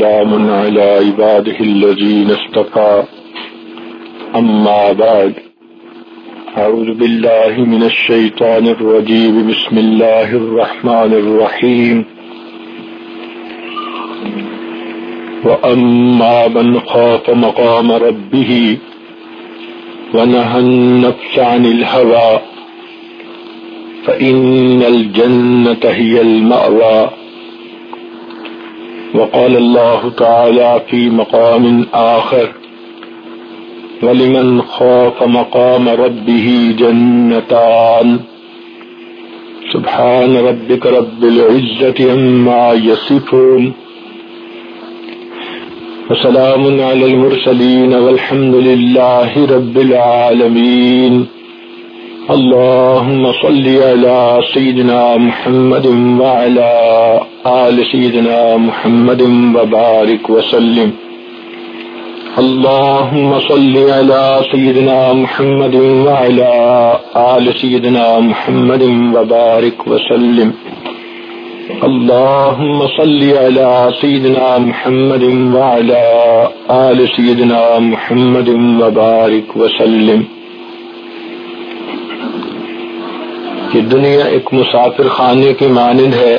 سلام على عباده الذين استقى أما بعد أعوذ بالله من الشيطان الرجيم. بسم الله الرحمن الرحيم. وأما من خاف مقام ربه ونهى النفس عن الهوى فإن الجنة هي المأوى. وقال الله تعالى في مقام آخر ولمن خاف مقام ربه جنتان سبحان ربك رب العزة عما يصفون وسلام على المرسلين والحمد لله رب العالمين اللهم صل على سيدنا محمد وعلى آل سيدنا محمد وبارك وسلم. اللهم صل على سيدنا محمد وعلى آل سيدنا محمد وبارك وسلم. اللهم صل على سيدنا محمد وعلى آل سيدنا محمد وبارك وسلم. کہ دنیا ایک مسافر خانے کی مانند ہے۔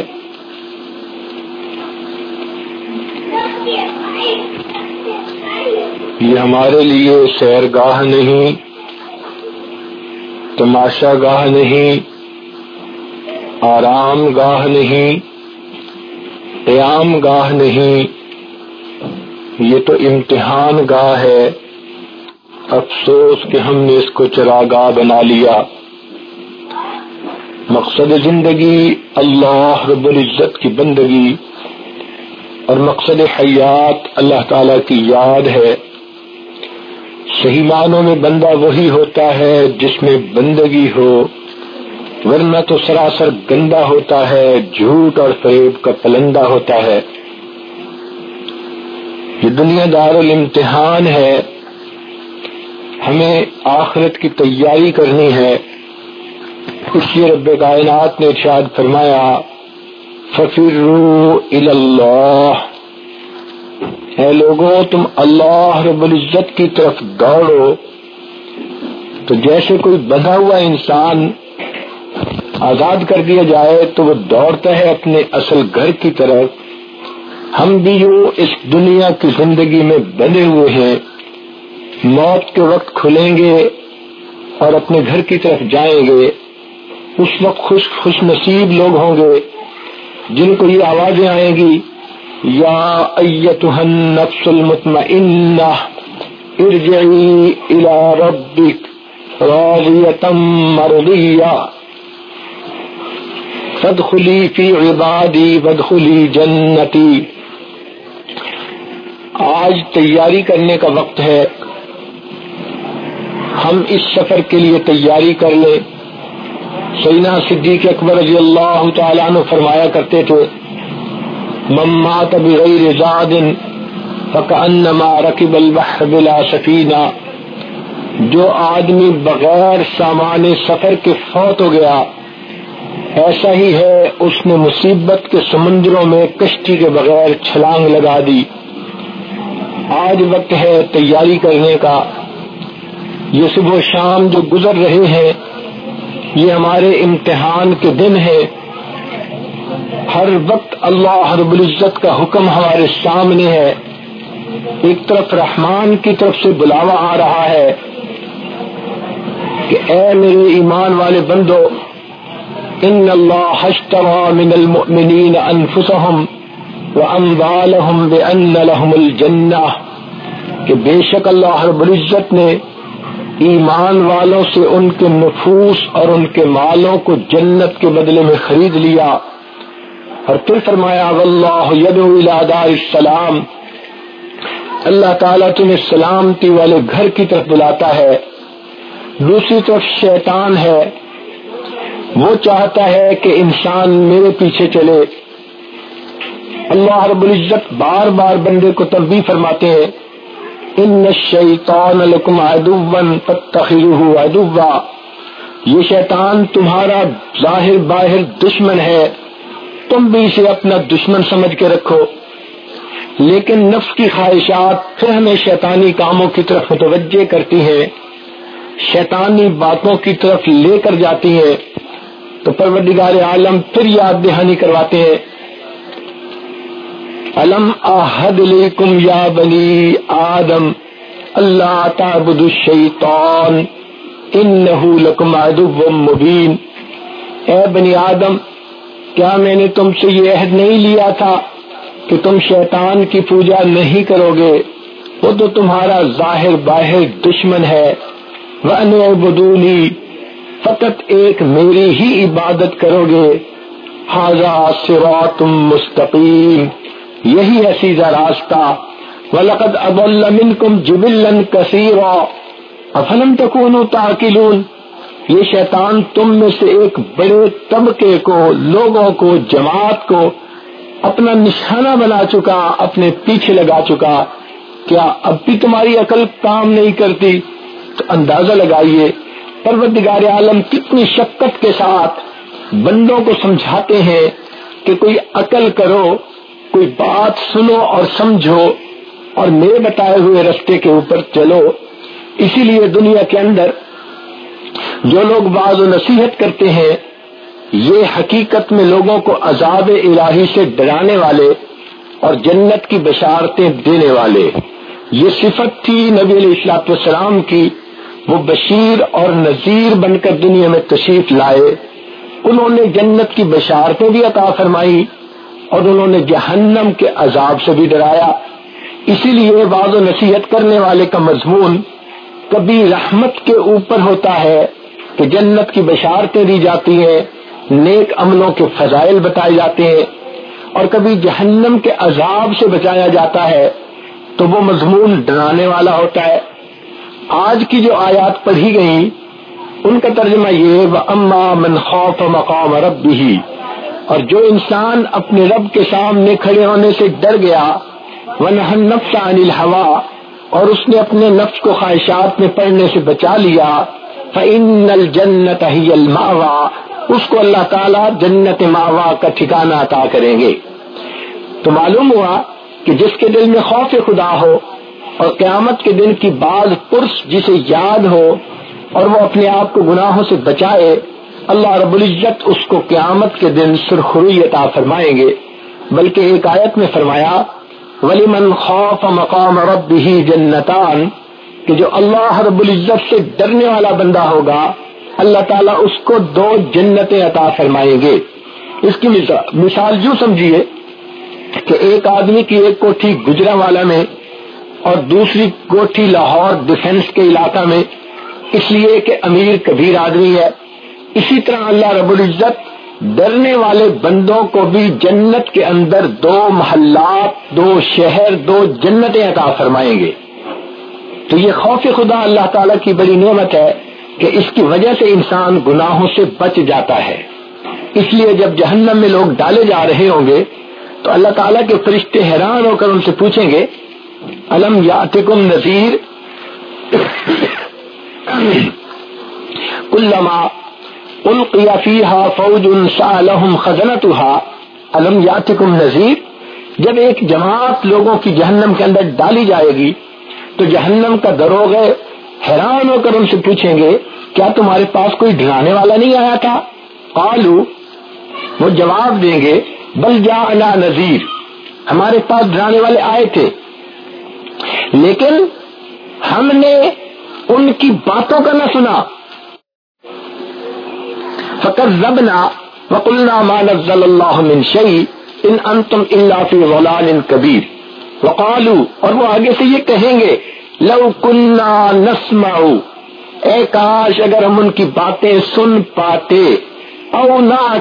یہ ہمارے لیے سیر گاہ نہیں، تماشا گاہ نہیں، آرام گاہ نہیں، قیام گاہ نہیں۔ یہ تو امتحان گاہ ہے۔ افسوس کہ ہم نے اس کو چراگاہ بنا لیا۔ مقصد زندگی اللہ رب العزت کی بندگی اور مقصد حیات اللہ تعالی کی یاد ہے۔ صحیح معنوں میں بندہ وہی ہوتا ہے جس میں بندگی ہو، ورنہ تو سراسر گندا ہوتا ہے، جھوٹ اور فریب کا پلندہ ہوتا ہے۔ یہ دنیا دار الامتحان ہے۔ ہمیں آخرت کی تیاری کرنی ہے۔ اس لیے رب کائنات نے ارشاد فرمایا، ففروا اللہ اے لوگوں، تم اللہ رب العزت کی طرف دوڑو۔ تو جیسے کوئی بندھا ہوا انسان آزاد کر دیا جائے، تو وہ دوڑتا ہے اپنے اصل گھر کی طرف۔ ہم بھی جو اس دنیا کی زندگی میں بندے ہوئے ہیں، موت کے وقت کھلیں گے اور اپنے گھر کی طرف جائیں گے۔ اس وقت خوش خوش نصیب لوگ ہوں گے جن کو یہ آوازیں آئیں گی، یا ایتها النفس المطمئنہ، ارجعی الى ربک راضیتا مرضیہ۔ فادخلی فی عبادی وادخلی جنتی۔ آج تیاری کرنے کا وقت ہے۔ ہم اس سفر کے لیے تیاری کر لیں۔ سینا صدیق اکبر رضی اللہ تعالیٰ نے فرمایا کرتے تھے ممات بغیر زاد فکانما رکب البحر بلا سفینہ. جو آدمی بغیر سامان سفر کے فوت ہو گیا، ایسا ہی ہے اس نے مصیبت کے سمندروں میں کشتی کے بغیر چھلانگ لگا دی۔ آج وقت ہے تیاری کرنے کا۔ یہ صبح و شام جو گزر رہے ہیں یہ ہمارے امتحان کے دن ہے۔ ہر وقت اللہ رب العزت کا حکم ہمارے سامنے ہے۔ ایک طرف رحمان کی طرف سے بلاوا آ رہا ہے کہ اے میرے ایمان والے بندو، ان اللہ من المؤمنین انفسهم واموالهم بان لهم الجنہ۔ کہ بے شک اللہ رب العزت نے ایمان والوں سے ان کے نفوس اور ان کے مالوں کو جنت کے بدلے میں خرید لیا۔ اور پھر فرمایا، واللہ یدعو دار السلام اللہ تعالیٰ تمہیں سلامتی والے گھر کی طرف بلاتا ہے۔ دوسری طرف شیطان ہے۔ وہ چاہتا ہے کہ انسان میرے پیچھے چلے۔ اللہ رب العزت بار بار بندے کو تبدیل فرماتے ہیں۔ ان الشیطان لکم عدوا فاتخذوه عدوا۔ یہ شیطان تمہارا ظاہر باہر دشمن ہے۔ تم بھی اسے اپنا دشمن سمجھ کے رکھو۔ لیکن نفس کی خواہشات پھر ہمیں شیطانی کاموں کی طرف متوجہ کرتی ہیں۔ شیطانی باتوں کی طرف لے کر جاتی ہیں۔ تو پروردگار عالم پھر یاد دہانی کرواتے ہیں۔ علم آحد لیکم یا بنی آدم اللہ تعبد الشیطان انہو لکم عدو مبین۔ اے بنی آدم، کیا میں نے تم سے یہ عہد نہیں لیا تھا کہ تم شیطان کی پوجا نہیں کرو گے؟ وہ تو تمہارا ظاہر باہر دشمن ہے۔ بدونی فقط ایک میری ہی عبادت کرو گے۔ حاضا سوا تم مستقیم۔ یہی ہے سیدھا راستہ۔ ولقد ابل منکم جبلن کثیرا افلم تکونوا تعقلون؟ یہ شیطان تم میں سے ایک بڑے طبقے کو، لوگوں کو، جماعت کو اپنا نشانہ بنا چکا، اپنے پیچھے لگا چکا۔ کیا اب بھی تمہاری عقل کام نہیں کرتی؟ تو اندازہ لگائیے، پروردگار عالم کتنی شکت کے ساتھ بندوں کو سمجھاتے ہیں کہ کوئی عقل کرو کوئی بات سنو اور سمجھو اور میرے بتائے ہوئے رستے کے اوپر چلو۔ اسی لیے دنیا کے اندر جو لوگ بعض و نصیحت کرتے ہیں، یہ حقیقت میں لوگوں کو عذاب الہی سے ڈرانے والے اور جنت کی بشارتیں دینے والے۔ یہ صفت تھی نبی علیہ السلاط والسلام کی، وہ بشیر اور نذیر بن کر دنیا میں تشریف لائے۔ انہوں نے جنت کی بشارتیں بھی عطا فرمائی۔ اور انہوں نے جہنم کے عذاب سے بھی ڈرایا۔ اسی لیے بعض و نصیحت کرنے والے کا مضمون، کبھی رحمت کے اوپر ہوتا ہے کہ جنت کی بشارتیں دی جاتی ہیں، نیک عملوں کے فضائل بتائے جاتے ہیں، اور کبھی جہنم کے عذاب سے بچایا جاتا ہے، تو وہ مضمون ڈرانے والا ہوتا ہے۔ آج کی جو آیات پڑھی گئی ان کا ترجمہ یہ اما من خوف مقام رب بھی اور جو انسان اپنے رب کے سامنے کھڑے ہونے سے ڈر گیا وہ نفس عن الحوا اور اس نے اپنے نفس کو خواہشات میں پڑھنے سے بچا لیا فن الجنت ہی الماوا اس کو اللہ تعالیٰ جنت ماوا کا ٹھکانہ عطا کریں گے۔ تو معلوم ہوا کہ جس کے دل میں خوف خدا ہو اور قیامت کے دن کی بعض پرس جسے یاد ہو اور وہ اپنے آپ کو گناہوں سے بچائے اللہ رب العزت اس کو قیامت کے دن سرخروئی عطا فرمائیں گے۔ بلکہ ایک آیت میں فرمایا ولی من خوف مقام رب ہی جنتان، کہ جو اللہ رب العزت سے ڈرنے والا بندہ ہوگا، اللہ تعالیٰ اس کو دو جنتیں عطا فرمائیں گے۔ اس کی مثال یوں سمجھیے کہ ایک آدمی کی ایک کوٹھی گجرا والا میں اور دوسری کوٹھی لاہور ڈیفینس کے علاقہ میں، اس لیے کہ امیر کبیر آدمی ہے۔ اسی طرح اللہ رب العزت ڈرنے والے بندوں کو بھی جنت کے اندر دو محلات، دو شہر، دو جنتیں عطا فرمائیں گے۔ تو یہ خوف خدا اللہ تعالیٰ کی بڑی نعمت ہے کہ اس کی وجہ سے انسان گناہوں سے بچ جاتا ہے۔ اس لیے جب جہنم میں لوگ ڈالے جا رہے ہوں گے، تو اللہ تعالیٰ کے فرشتے حیران ہو کر ان سے پوچھیں گے، الم یاتکم نذیر؟ کلما القی فیہا فوج سالہم خزنتها. الم یاتکم نذیر جب ایک جماعت لوگوں کی جہنم کے اندر ڈالی جائے گی، تو جہنم کا دروغ حیران ہو کر ان سے پوچھیں گے، کیا تمہارے پاس کوئی ڈرانے والا نہیں آیا تھا؟ قالو، وہ جواب دیں گے، بل جا نذیر۔ ہمارے پاس ڈرانے والے آئے تھے۔ لیکن ہم نے ان کی باتوں کا نہ سنا۔ فقط زبنا وقلنا ما نزل اللہ من ان انتم الا في ضلال كبير وقالوا اور وہ آگے سے یہ کہیں گے، لو كنا نسمع۔ اے کاش اگر ہم ان کی باتیں سن پاتے او نہ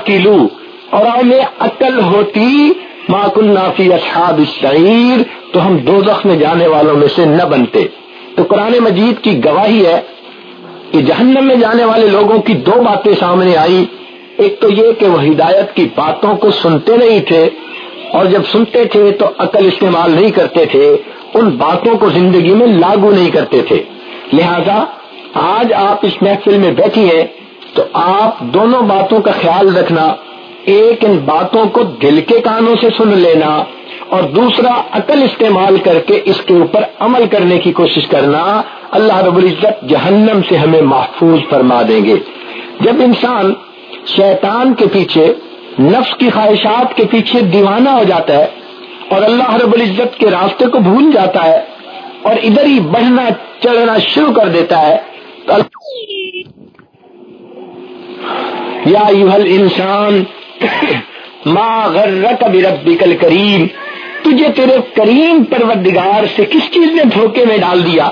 اور ہمیں عقل ہوتی، ما كنا في اصحاب السعير۔ تو ہم دو میں جانے والوں میں سے نہ بنتے۔ تو قرآن مجید کی گواہی ہے کہ جہنم میں جانے والے لوگوں کی دو باتیں سامنے آئی ایک تو یہ کہ وہ ہدایت کی باتوں کو سنتے نہیں تھے اور جب سنتے تھے تو عقل استعمال نہیں کرتے تھے، ان باتوں کو زندگی میں لاگو نہیں کرتے تھے۔ لہذا آج آپ اس محفل میں بیٹھی ہیں تو آپ دونوں باتوں کا خیال رکھنا، ایک ان باتوں کو دل کے کانوں سے سن لینا اور دوسرا عقل استعمال کر کے اس کے اوپر عمل کرنے کی کوشش کرنا۔ اللہ رب العزت جہنم سے ہمیں محفوظ فرما دیں گے۔ جب انسان شیطان کے پیچھے، نفس کی خواہشات کے پیچھے دیوانہ ہو جاتا ہے اور اللہ رب العزت کے راستے کو بھول جاتا ہے اور ادھر ہی بڑھنا، چڑھنا شروع کر دیتا ہے۔ تو یا انسان ماں کبھی ربی کل کریم تجھے تیرے کریم پروردگار سے کس چیز نے دھوکے میں ڈال دیا؟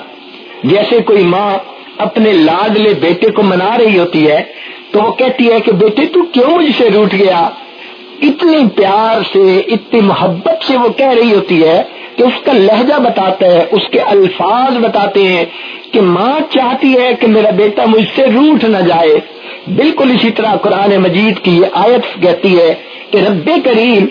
جیسے کوئی ماں اپنے لاڈلے بیٹے کو منا رہی ہوتی ہے، تو وہ کہتی ہے کہ بیٹے، تو کیوں مجھ سے روٹ گیا؟ اتنی پیار سے، اتنی محبت سے وہ کہہ رہی ہوتی ہے کہ اس کا لہجہ بتاتا ہے، اس کے الفاظ بتاتے ہیں کہ ماں چاہتی ہے کہ میرا بیٹا مجھ سے روٹ نہ جائے۔ بالکل اسی طرح قرآن مجید کی یہ آیت کہتی ہے کہ رب کریم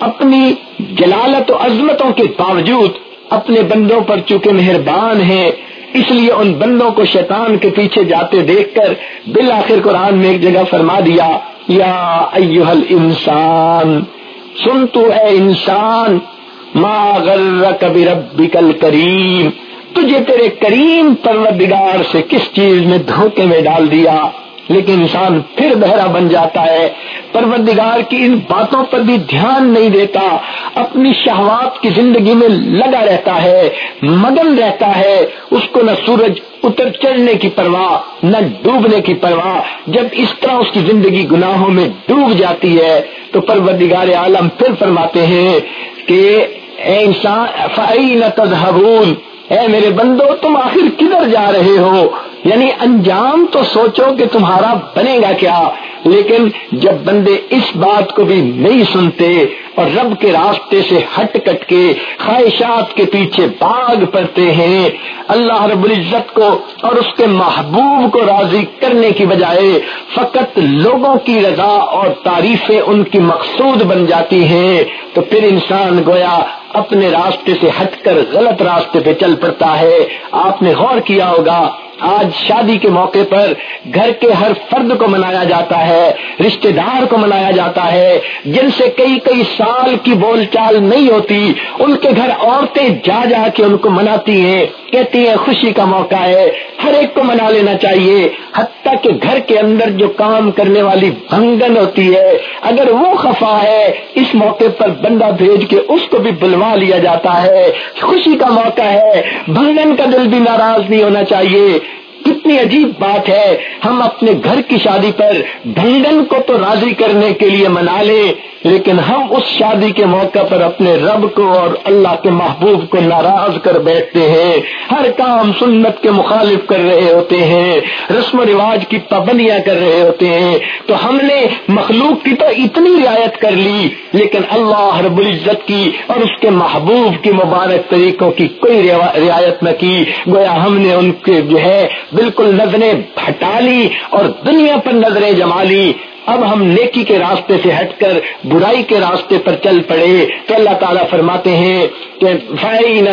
اپنی جلالت و عظمتوں کے باوجود اپنے بندوں پر چونکہ مہربان ہیں اس لیے ان بندوں کو شیطان کے پیچھے جاتے دیکھ کر بالآخر قرآن میں ایک جگہ فرما دیا، یا ایوہل انسان سن تو اے انسان، ما غرک کبھی ربی کل کریم تجھے تیرے کریم پروردگار سے کس چیز میں دھوکے میں ڈال دیا؟ لیکن انسان پھر بہرا بن جاتا ہے۔ پروردگار کی ان باتوں پر بھی دھیان نہیں دیتا۔ اپنی شہوات کی زندگی میں لگا رہتا ہے، مگن رہتا ہے۔ اس کو نہ سورج اتر چڑھنے کی پرواہ، نہ ڈوبنے کی پرواہ۔ جب اس طرح اس کی زندگی گناہوں میں ڈوب جاتی ہے، تو پروردگار عالم پھر فرماتے ہیں کہ اے انسان تذہبون اے میرے بندو، تم آخر کدھر جا رہے ہو؟ یعنی انجام تو سوچو کہ تمہارا بنے گا کیا، لیکن جب بندے اس بات کو بھی نہیں سنتے اور رب کے راستے سے ہٹ کٹ کے خواہشات کے پیچھے باغ پڑتے ہیں، اللہ رب العزت کو اور اس کے محبوب کو راضی کرنے کی بجائے فقط لوگوں کی رضا اور تعریفیں ان کی مقصود بن جاتی ہیں، تو پھر انسان گویا اپنے راستے سے ہٹ کر غلط راستے پہ چل پڑتا ہے۔ آپ نے غور کیا ہوگا آج شادی کے موقع پر گھر کے ہر فرد کو منایا جاتا ہے، رشتہ دار کو منایا جاتا ہے۔ جن سے کئی کئی سال کی بول چال نہیں ہوتی، ان کے گھر عورتیں جا جا کے ان کو مناتی ہیں۔ کہتی ہیں، خوشی کا موقع ہے، ہر ایک کو منا لینا چاہیے۔ حتیٰ کہ گھر کے اندر جو کام کرنے والی بھنگن ہوتی ہے، اگر وہ خفا ہے، اس موقع پر بندہ بھیج کے اس کو بھی بلوا لیا جاتا ہے۔ خوشی کا موقع ہے، بھنگن کا دل بھی ناراض نہیں ہونا چاہیے۔ کتنی عجیب بات ہے، ہم اپنے گھر کی شادی پر بھنگن کو تو راضی کرنے کے لیے منا لیں لیکن ہم اس شادی کے موقع پر اپنے رب کو اور اللہ کے محبوب کو ناراض کر بیٹھتے ہیں۔ ہر کام سنت کے مخالف کر رہے ہوتے ہیں، رسم و رواج کی پابندیاں کر رہے ہوتے ہیں۔ تو ہم نے مخلوق کی تو اتنی رعایت کر لی، لیکن اللہ رب العزت کی اور اس کے محبوب کی مبارک طریقوں کی کوئی رعایت نہ کی۔ گویا ہم نے ان کے جو ہے بالکل نظریں ہٹا لی اور دنیا پر نظریں جما لی۔ اب ہم نیکی کے راستے سے ہٹ کر برائی کے راستے پر چل پڑے تو اللہ تعالیٰ فرماتے ہیں کہ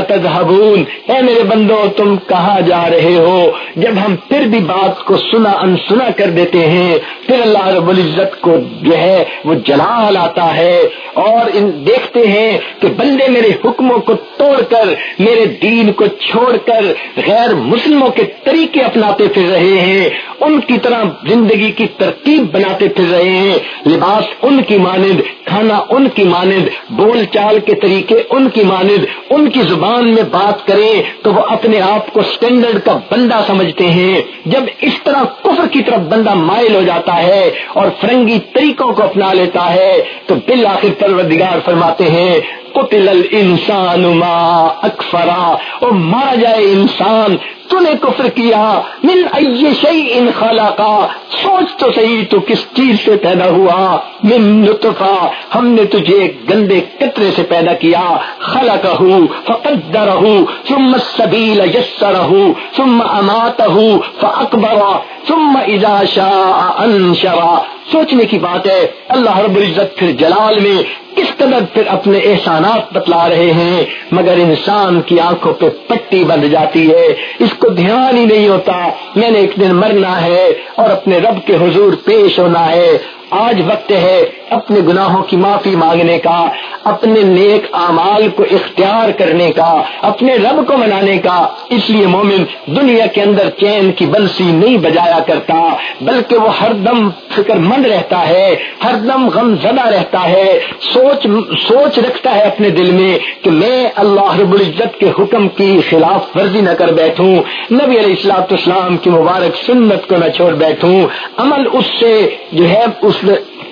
تذہبون، اے میرے بندو، تم کہاں جا رہے ہو؟ جب ہم پھر بھی بات کو سنا انسنا کر دیتے ہیں، پھر اللہ رب العزت کو جو ہے وہ جلال آتا ہے اور ان دیکھتے ہیں کہ بندے میرے حکموں کو توڑ کر، میرے دین کو چھوڑ کر غیر مسلموں کے طریقے اپناتے پھر رہے ہیں، ان کی طرح زندگی کی ترتیب بناتے پھر رہے ہیں۔ لباس ان کی مانند، کھانا ان کی مانند، بول چال کے طریقے ان کی مانند۔ ان کی زبان میں بات کریں تو وہ اپنے آپ کو اسٹینڈرڈ کا بندہ سمجھتے ہیں۔ جب اس طرح کفر کی طرف بندہ مائل ہو جاتا ہے اور فرنگی طریقوں کو اپنا لیتا ہے تو بالآخر پروردگار فرماتے ہیں قتل الانسان ما اکفرا۔ اور مارا جائے انسان، تو نے کفر کیا۔ من ای شیء خلقا۔ سوچ تو صحیح، تو کس چیز سے پیدا ہوا؟ من نطفہ۔ ہم نے تجھے گندے قطرے سے پیدا کیا۔ خلقہ فقدرہ ثم السبیل یسرہ ثم اماتہ فاکبرہ ثم اذا شاء انشرہ سوچنے کی بات ہے، اللہ رب العزت پھر جلال میں کس قدر پھر اپنے احسانات بتلا رہے ہیں، مگر انسان کی آنکھوں پہ پٹی بند جاتی ہے۔ اس کو دھیان ہی نہیں ہوتا، میں نے ایک دن مرنا ہے اور اپنے رب کے حضور پیش ہونا ہے۔ آج وقت ہے اپنے گناہوں کی معافی مانگنے کا، اپنے نیک اعمال کو اختیار کرنے کا، اپنے رب کو منانے کا۔ اس لیے مومن دنیا کے اندر چین کی بنسی نہیں بجایا کرتا، بلکہ وہ ہر دم فکر مند رہتا ہے، ہر دم غم زدہ رہتا ہے۔ سوچ سوچ رکھتا ہے اپنے دل میں کہ میں اللہ رب العزت کے حکم کی خلاف ورزی نہ کر بیٹھوں، نبی علیہ السلاط اسلام کی مبارک سنت کو نہ چھوڑ بیٹھوں۔ عمل اس سے جو ہے، اس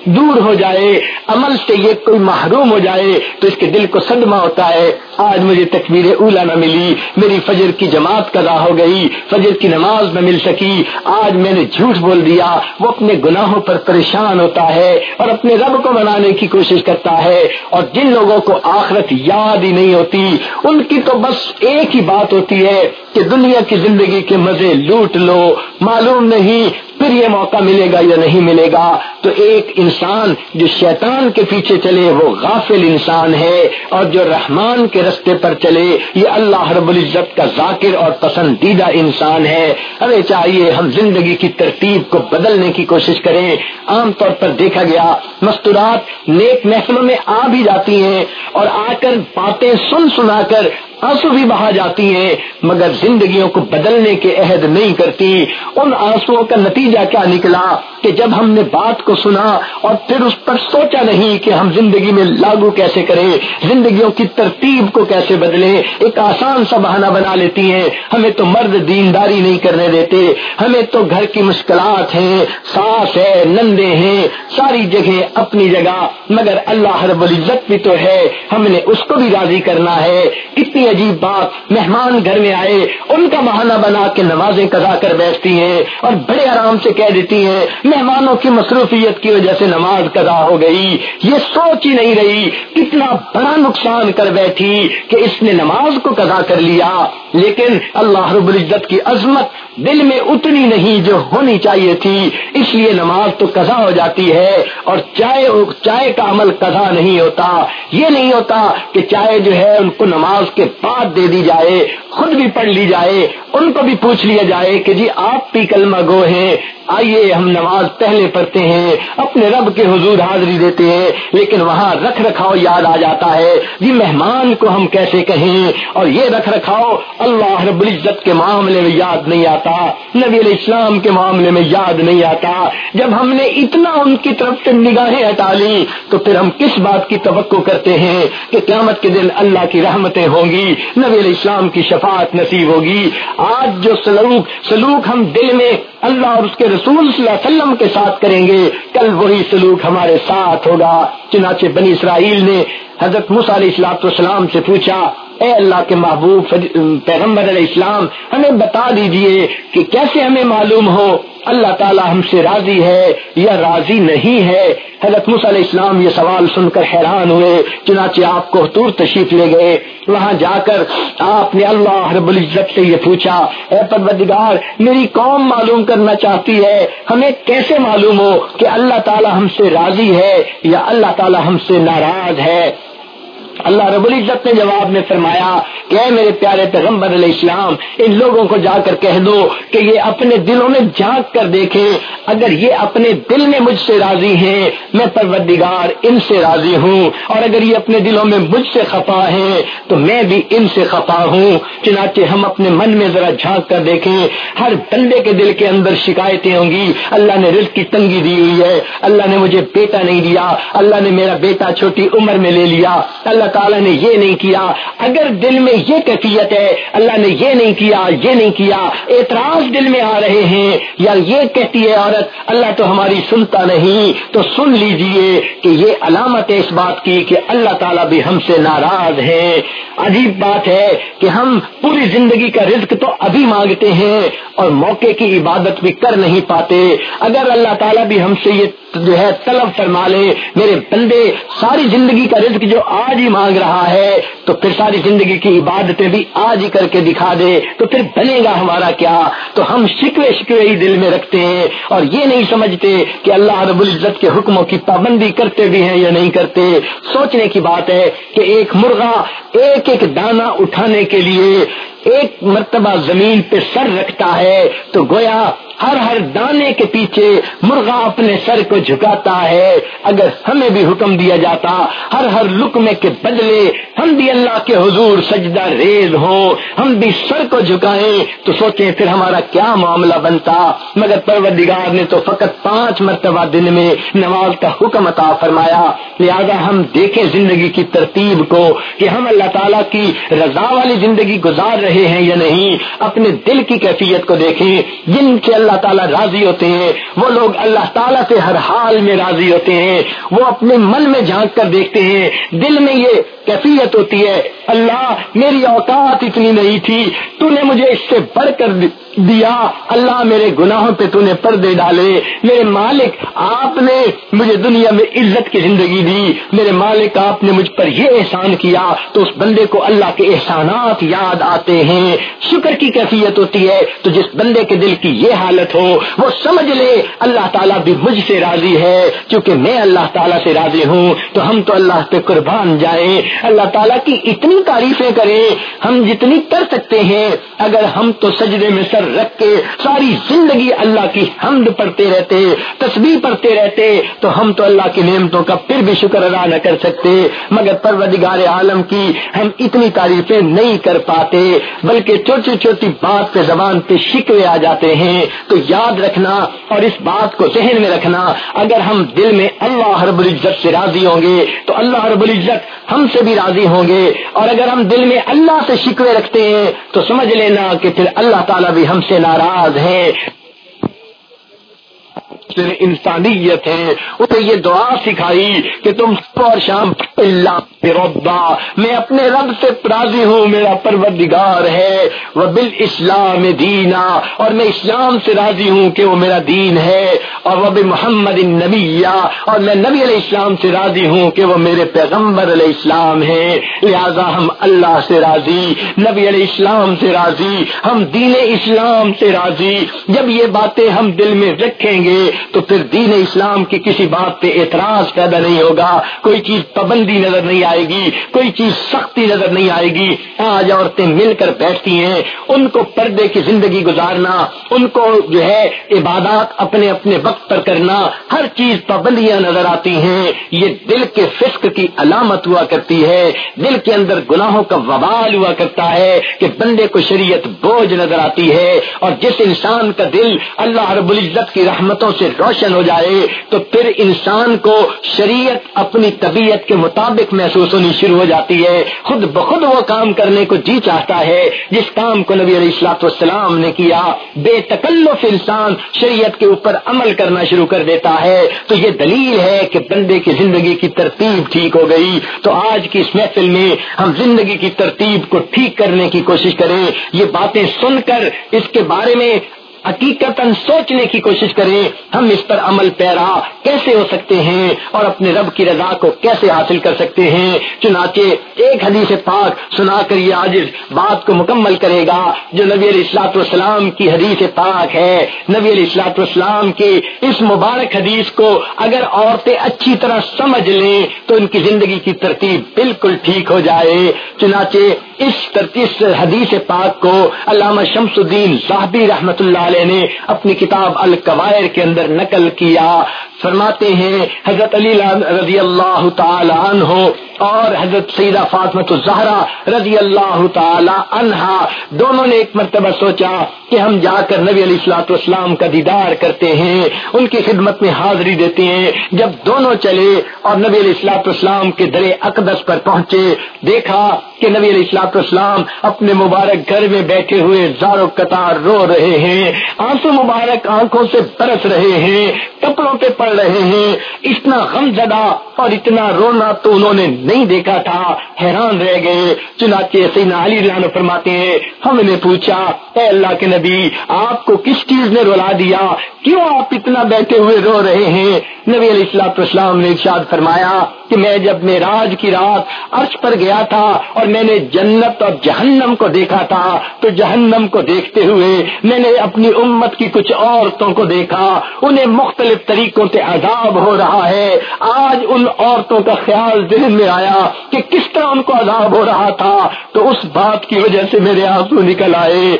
دور ہو جائے، عمل سے یہ کوئی محروم ہو جائے تو اس کے دل کو صدمہ ہوتا ہے۔ آج مجھے تکبیر اولا نہ ملی، میری فجر کی جماعت قضا ہو گئی، فجر کی نماز نہ مل سکی۔ آج میں نے جھوٹ بول دیا، وہ اپنے گناہوں پر پریشان ہوتا ہے اور اپنے رب کو منانے کی کوشش کرتا ہے۔ اور جن لوگوں کو آخرت یاد ہی نہیں ہوتی، ان کی تو بس ایک ہی بات ہوتی ہے کہ دنیا کی زندگی کے مزے لوٹ لو۔ معلوم نہیں پھر یہ موقع ملے گا یا نہیں ملے گا؟ تو ایک انسان جو شیطان کے پیچھے چلے، وہ غافل انسان ہے اور جو رحمان کے رستے پر چلے، یہ اللہ رب العزت کا ذاکر اور پسندیدہ انسان ہے۔ ہمیں چاہیے ہم زندگی کی ترتیب کو بدلنے کی کوشش کریں۔ عام طور پر دیکھا گیا، مستورات نیک محفلوں میں آ بھی جاتی ہیں اور آ کر باتیں سن سنا کر آنسو بھی بہا جاتی ہیں، مگر زندگیوں کو بدلنے کے عہد نہیں کرتی۔ ان آنسو کا نتیجہ کیا نکلا؟ کہ جب ہم نے بات کو سنا اور پھر اس پر سوچا نہیں کہ ہم زندگی میں لاگو کیسے کریں، زندگیوں کی ترتیب کو کیسے بدلیں، ایک آسان سا بہانہ بنا لیتی ہیں، ہمیں تو مرد دینداری نہیں کرنے دیتے، ہمیں تو گھر کی مشکلات ہیں، ساس ہے، نندے ہیں، ساری جگہ اپنی جگہ، مگر اللہ رب العزت بھی تو ہے، ہم نے اس کو بھی راضی کرنا ہے۔ کتنی عجیب بات، مہمان گھر میں آئے، ان کا بہانہ بنا کے نمازیں قضا کر بیٹھتی ہیں اور بڑے آرام سے کہہ دیتی ہیں مہمانوں کی مصروفیت کی وجہ سے نماز قضا ہو گئی۔ یہ سوچ ہی نہیں رہی کتنا بڑا نقصان کر بیٹھی کہ اس نے نماز کو قضا کر لیا۔ لیکن اللہ رب العزت کی عظمت دل میں اتنی نہیں جو ہونی چاہیے تھی۔ اس لیے نماز تو قضا ہو جاتی ہے اور چائے چائے کا عمل قضا نہیں ہوتا۔ یہ نہیں ہوتا کہ چائے جو ہے ان کو نماز کے بعد دے دی جائے، خود بھی پڑھ لی جائے، ان کو بھی پوچھ لیا جائے کہ جی آپ بھی کلمہ گو ہیں آئیے ہم نماز پہلے پڑھتے ہیں، اپنے رب کے حضور حاضری دیتے ہیں، لیکن وہاں رکھ رکھاؤ یاد آ جاتا ہے۔ جی مہمان کو ہم کیسے کہیں؟ اور یہ رکھ رکھاؤ، اللہ رب العزت کے معاملے میں یاد نہیں آتا، نبی علیہ السلام کے معاملے میں یاد نہیں آتا۔ جب ہم نے اتنا ان کی طرف سے نگاہیں ہٹا لی تو پھر ہم کس بات کی توقع کرتے ہیں کہ قیامت کے دن اللہ کی رحمتیں ہوں گی، نبی علیہ السلام کی شفاعت نصیب ہوگی۔ آج جو سلوک سلوک ہم دل میں اللہ اور اس کے رسول صلی اللہ علیہ وسلم کے ساتھ کریں گے، کل وہی سلوک ہمارے ساتھ ہوگا۔ چنانچہ بنی اسرائیل نے حضرت علیہ السلاط والسلام سے پوچھا اے اللہ کے محبوب پیغمبر علیہ السلام، ہمیں بتا دیجیے کہ کیسے ہمیں معلوم ہو اللہ تعالی ہم سے راضی ہے یا راضی نہیں ہے؟ حضرت مس علیہ السلام یہ سوال سن کر حیران ہوئے، چنانچہ آپ کو حتور تشریف لے گئے۔ وہاں جا کر آپ نے اللہ رب العزت سے یہ پوچھا، اے پروردگار، میری قوم معلوم کرنا چاہتی ہے، ہمیں کیسے معلوم ہو کہ اللہ تعالی ہم سے راضی ہے یا اللہ تعالی ہم سے ناراض ہے؟ اللہ رب العزت نے جواب میں فرمایا کہ اے میرے پیارے پیغمبر علیہ السلام، ان لوگوں کو جا کر کہہ دو کہ یہ اپنے دلوں میں جھانک کر دیکھیں۔ اگر یہ اپنے دل میں مجھ سے راضی ہیں، میں پروردگار ان سے راضی ہوں۔ اور اگر یہ اپنے دلوں میں مجھ سے خفا ہیں، تو میں بھی ان سے خفا ہوں۔ چنانچہ ہم اپنے من میں ذرا جھانک کر دیکھیں۔ ہر بندے کے دل کے اندر شکایتیں ہوں گی۔ اللہ نے رزق کی تنگی دی ہوئی ہے۔ اللہ نے مجھے بیٹا نہیں دیا۔ اللہ نے میرا بیٹا چھوٹی عمر میں لے لیا۔ اللہ اللہ تعالیٰ نے یہ نہیں کیا۔ اگر دل میں یہ کیفیت ہے، اللہ نے یہ نہیں کیا، یہ نہیں کیا، اعتراض دل میں آ رہے ہیں یا یہ کہتی ہے عورت، اللہ تو ہماری سنتا نہیں، تو سن لیجیے کہ یہ علامت ہے اس بات کی کہ اللہ تعالیٰ بھی ہم سے ناراض ہے عجیب بات ہے کہ ہم پوری زندگی کا رزق تو ابھی مانگتے ہیں اور موقع کی عبادت بھی کر نہیں پاتے۔ اگر اللہ تعالیٰ بھی ہم سے یہ جو ہے طلب فرما لے، میرے بندے، ساری زندگی کا رزق جو آج ہی مانگ رہا ہے، تو پھر ساری زندگی کی عبادتیں بھی آج ہی کر کے دکھا دے، تو پھر بنے گا ہمارا کیا؟ تو ہم شکوے شکوے ہی دل میں رکھتے ہیں، اور یہ نہیں سمجھتے کہ اللہ رب العزت کے حکموں کی پابندی کرتے بھی ہیں یا نہیں کرتے۔ سوچنے کی بات ہے کہ ایک مرغا، ایک ایک دانا اٹھانے کے لیے ایک مرتبہ زمین پہ سر رکھتا ہے، تو گویا ہر ہر دانے کے پیچھے مرغا اپنے سر کو جھکاتا ہے۔ اگر ہمیں بھی حکم دیا جاتا، ہر ہر لکمے کے بدلے ہم بھی اللہ کے حضور سجدہ ریز ہوں۔ ہم بھی سر کو جھکائیں تو سوچیں پھر ہمارا کیا معاملہ بنتا۔ مگر پروردگار نے تو فقط پانچ مرتبہ دن میں نماز کا حکم عطا فرمایا۔ لہذا ہم دیکھیں زندگی کی ترتیب کو کہ ہم اللہ تعالیٰ کی رضا والی زندگی گزار رہے ہیں یا نہیں۔ اپنے دل کی کیفیت کو دیکھیں۔ جن سے اللہ اللہ تعالیٰ راضی ہوتے ہیں، وہ لوگ اللہ تعالیٰ سے ہر حال میں راضی ہوتے ہیں، وہ اپنے من میں جھانک کر دیکھتے ہیں۔ دل میں یہ کیفیت ہوتی ہے، اللہ میری اوقات اتنی نہیں تھی، تو نے مجھے اس سے بڑھ کر دیا، اللہ میرے گناہوں پہ تو نے پردے ڈالے۔ میرے مالک، آپ نے مجھے دنیا میں عزت کی زندگی دی۔ میرے مالک، آپ نے مجھ پر یہ احسان کیا۔ تو اس بندے کو اللہ کے احسانات یاد آتے ہیں۔ شکر کی کیفیت ہوتی ہے۔ تو جس بندے کے دل کی یہ حالت ہو، وہ سمجھ لے، اللہ تعالیٰ بھی مجھ سے راضی ہے۔ کیونکہ میں اللہ تعالیٰ سے راضی ہوں، تو ہم تو اللہ پہ قربان جائیں۔ اللہ تعالیٰ کی اتنی تعریفیں کریں، ہم جتنی کر سکتے ہیں۔ اگر ہم تو سجدے میں سر رکھ کے ساری زندگی اللہ کی حمد پڑھتے رہتے تصویر پڑھتے رہتے، تو ہم تو اللہ کی نعمتوں کا پھر بھی شکر ادا نہ کر سکتے، مگر پروردگار عالم کی ہم اتنی تعریفیں نہیں کر پاتے، بلکہ چھوٹی چھوٹی بات پہ زبان پہ شکوے آ جاتے ہیں۔ تو یاد رکھنا اور اس بات کو ذہن میں رکھنا، اگر ہم دل میں اللہ رب العزت سے راضی ہوں گے، تو اللہ رب العزت ہم سے بھی راضی ہوں گے۔ اور اگر ہم دل میں اللہ سے شکوے رکھتے ہیں، تو سمجھ لینا کہ پھر اللہ تعالیٰ بھی ہم سے ناراض ہے انسانیت ہے اسے یہ دعا سکھائی کہ تم اور شام اللہ ربا میں اپنے رب سے راضی ہوں، میرا پروردگار ہے۔ وہ بال اسلام دینا۔ اور میں اسلام سے راضی ہوں کہ وہ میرا دین ہے۔ اور وہ محمد نبیا اور میں نبی علیہ السلام سے راضی ہوں کہ وہ میرے پیغمبر علیہ السلام ہے لہذا ہم اللہ سے راضی، نبی علیہ السلام سے راضی، ہم دین اسلام سے راضی۔ جب یہ باتیں ہم دل میں رکھیں گے تو پھر دین اسلام کی کسی بات پہ اعتراض پیدا نہیں ہوگا، کوئی چیز پابندی نظر نہیں آئے گی، کوئی چیز سختی نظر نہیں آئے گی۔ آج عورتیں مل کر بیٹھتی ہیں، ان کو پردے کی زندگی گزارنا، ان کو جو ہے عبادات اپنے اپنے وقت پر کرنا، ہر چیز پابندیاں نظر آتی ہیں۔ یہ دل کے فسق کی علامت ہوا کرتی ہے، دل کے اندر گناہوں کا وبال ہوا کرتا ہے کہ بندے کو شریعت بوجھ نظر آتی ہے۔ اور جس انسان کا دل اللہ رب العزت کی رحمتوں سے روشن ہو جائے تو پھر انسان کو شریعت اپنی طبیعت کے مطابق محسوس ہونی شروع ہو جاتی ہے۔ خود بخود وہ کام کرنے کو جی چاہتا ہے۔ جس کام کو نبی علیہ السلاط والسلام نے کیا، بے تکلف انسان شریعت کے اوپر عمل کرنا شروع کر دیتا ہے۔ تو یہ دلیل ہے کہ بندے کی زندگی کی ترتیب ٹھیک ہو گئی۔ تو آج کی اس محفل میں ہم زندگی کی ترتیب کو ٹھیک کرنے کی کوشش کریں۔ یہ باتیں سن کر اس کے بارے میں حقیقت سوچنے کی کوشش کریں، ہم اس پر عمل پیرا کیسے ہو سکتے ہیں اور اپنے رب کی رضا کو کیسے حاصل کر سکتے ہیں؟ چنانچہ ایک حدیث پاک سنا کر یہ آج بات کو مکمل کرے گا جو نبی علیہ السلاط والسلام کی حدیث پاک ہے۔ نبی علیہ السلاط والسلام کی اس مبارک حدیث کو اگر عورتیں اچھی طرح سمجھ لیں تو ان کی زندگی کی ترتیب بالکل ٹھیک ہو جائے۔ چنانچہ اس ترتیب حدیث پاک کو علامہ شمس الدین صاحبی رحمت اللہ علیہ نے اپنی کتاب القوائر کے اندر نقل کیا۔ فرماتے ہیں، حضرت علی رضی اللہ تعالی عنہ اور حضرت سیدہ فاطمت الزہرا رضی اللہ تعالی عنہا دونوں نے ایک مرتبہ سوچا کہ ہم جا کر نبی علیہ السلاط اسلام کا دیدار کرتے ہیں، ان کی خدمت میں حاضری دیتے ہیں۔ جب دونوں چلے اور نبی علیہ السلاط اسلام کے درے اقدس پر پہنچے، دیکھا کہ نبی علیہ السلاط اسلام اپنے مبارک گھر میں بیٹھے ہوئے زارو قطار رو رہے ہیں۔ آنسو مبارک آنکھوں سے برس رہے ہیں، کپڑوں پہ پڑ رہے ہیں، اتنا غم زدہ اور اتنا رونا تو انہوں نے نہیں دیکھا تھا۔ حیران رہ گئے۔ چنانچہ سینا علی رحان فرماتے ہیں، ہم نے پوچھا، اے اللہ کے نبی، آپ کو کس چیز نے رولا دیا؟ کیوں آپ اتنا بیٹھے ہوئے رو رہے ہیں؟ نبی علیہ السلاط اسلام نے ارشاد فرمایا کہ میں جب میں راج کی رات عرش پر گیا تھا اور میں نے جنت اور جہنم کو دیکھا تھا، تو جہنم کو دیکھتے ہوئے میں نے اپنی امت کی کچھ عورتوں کو دیکھا۔ انہیں مختلف طریقوں سے عذاب ہو رہا ہے۔ آج ان عورتوں کا خیال ذہن میں آیا کہ کس طرح ان کو عذاب ہو رہا تھا۔ تو اس بات کی وجہ سے میرے آنسو نکل آئے۔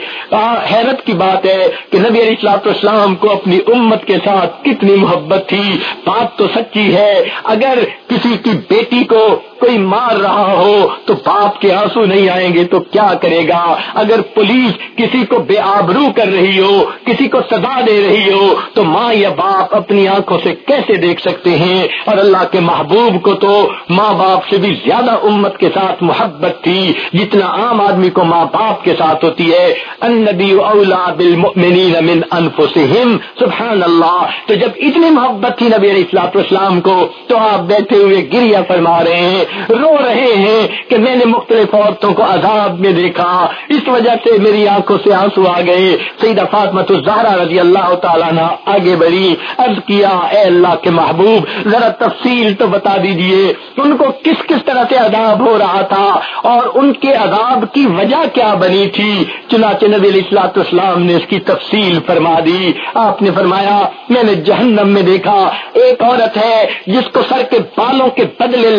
حیرت کی بات ہے کہ نبی علیہ السلاط اسلام کو اپنی امت کے ساتھ کتنی محبت تھی۔ بات تو سچی ہے۔ اگر کسی کی بیٹی کو کوئی مار رہا ہو تو باپ کے آنسو نہیں آئیں گے تو کیا کرے گا؟ اگر پولیس کسی کو بے آبرو کر رہی ہو، کسی کو سزا دے رہی ہو، تو ماں یا باپ اپنی آنکھوں سے کیسے دیکھ سکتے ہیں؟ اور اللہ کے محبوب کو تو ماں باپ سے بھی زیادہ امت کے ساتھ محبت تھی، جتنا عام آدمی کو ماں باپ کے ساتھ ہوتی ہے۔ النبی اولا بالمؤمنین من انفسهم سبحان اللہ۔ تو جب اتنی محبت تھی نبی علیہ السلاط اسلام کو، تو آپ بیٹھے ہوئے گریا فرما رہے ہیں، رو رہے ہیں کہ میں نے مختلف عورتوں کو عذاب میں دیکھا۔ اس وجہ سے میری آنکھوں سے آنسو آ گئے۔ سیدہ فاطمت الزہرا رضی اللہ تعالیٰ نے آگے بڑھی، عرض کیا، اے اللہ کے محبوب، ذرا تفصیل تو بتا دیجیے، ان کو کس کس طرح سے عذاب ہو رہا تھا اور ان کے عذاب کی وجہ کیا بنی تھی؟ چنانچہ نبی علیہ السلاط اسلام نے اس کی تفصیل فرما دی۔ آپ نے فرمایا، میں نے جہنم میں دیکھا، ایک عورت ہے جس کو سر کے بالوں کے بدلے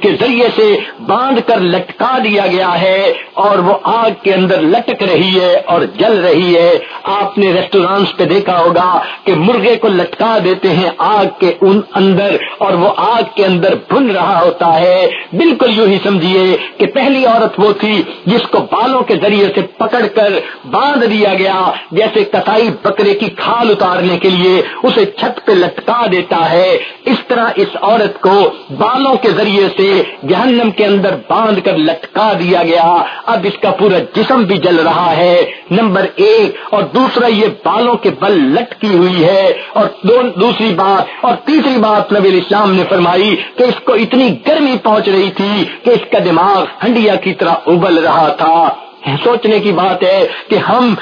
کے ذریعے سے باندھ کر لٹکا دیا گیا ہے اور وہ آگ کے اندر لٹک رہی ہے اور جل رہی ہے۔ آپ نے ریسٹورانٹ پہ دیکھا ہوگا کہ مرغے کو لٹکا دیتے ہیں آگ کے ان اندر اور وہ آگ کے اندر بھن رہا ہوتا ہے۔ بالکل یوں ہی سمجھیے کہ پہلی عورت وہ تھی جس کو بالوں کے ذریعے سے پکڑ کر باندھ دیا گیا، جیسے کسائی بکرے کی کھال اتارنے کے لیے اسے چھت پہ لٹکا دیتا ہے۔ اس طرح اس عورت کو بالوں کے ذریعے سے جہنم کے اندر باندھ کر لٹکا دیا گیا۔ اب اس کا پورا جسم بھی جل رہا ہے۔ نمبر ایک، اور دوسرا، یہ بالوں کے بل لٹکی ہوئی ہے۔ اور دوسری بات، اور تیسری بات نبی اسلام نے فرمائی کہ اس کو اتنی گرمی پہنچ رہی تھی کہ اس کا دماغ ہنڈیا کی طرح ابل رہا تھا۔ سوچنے کی بات ہے کہ ہم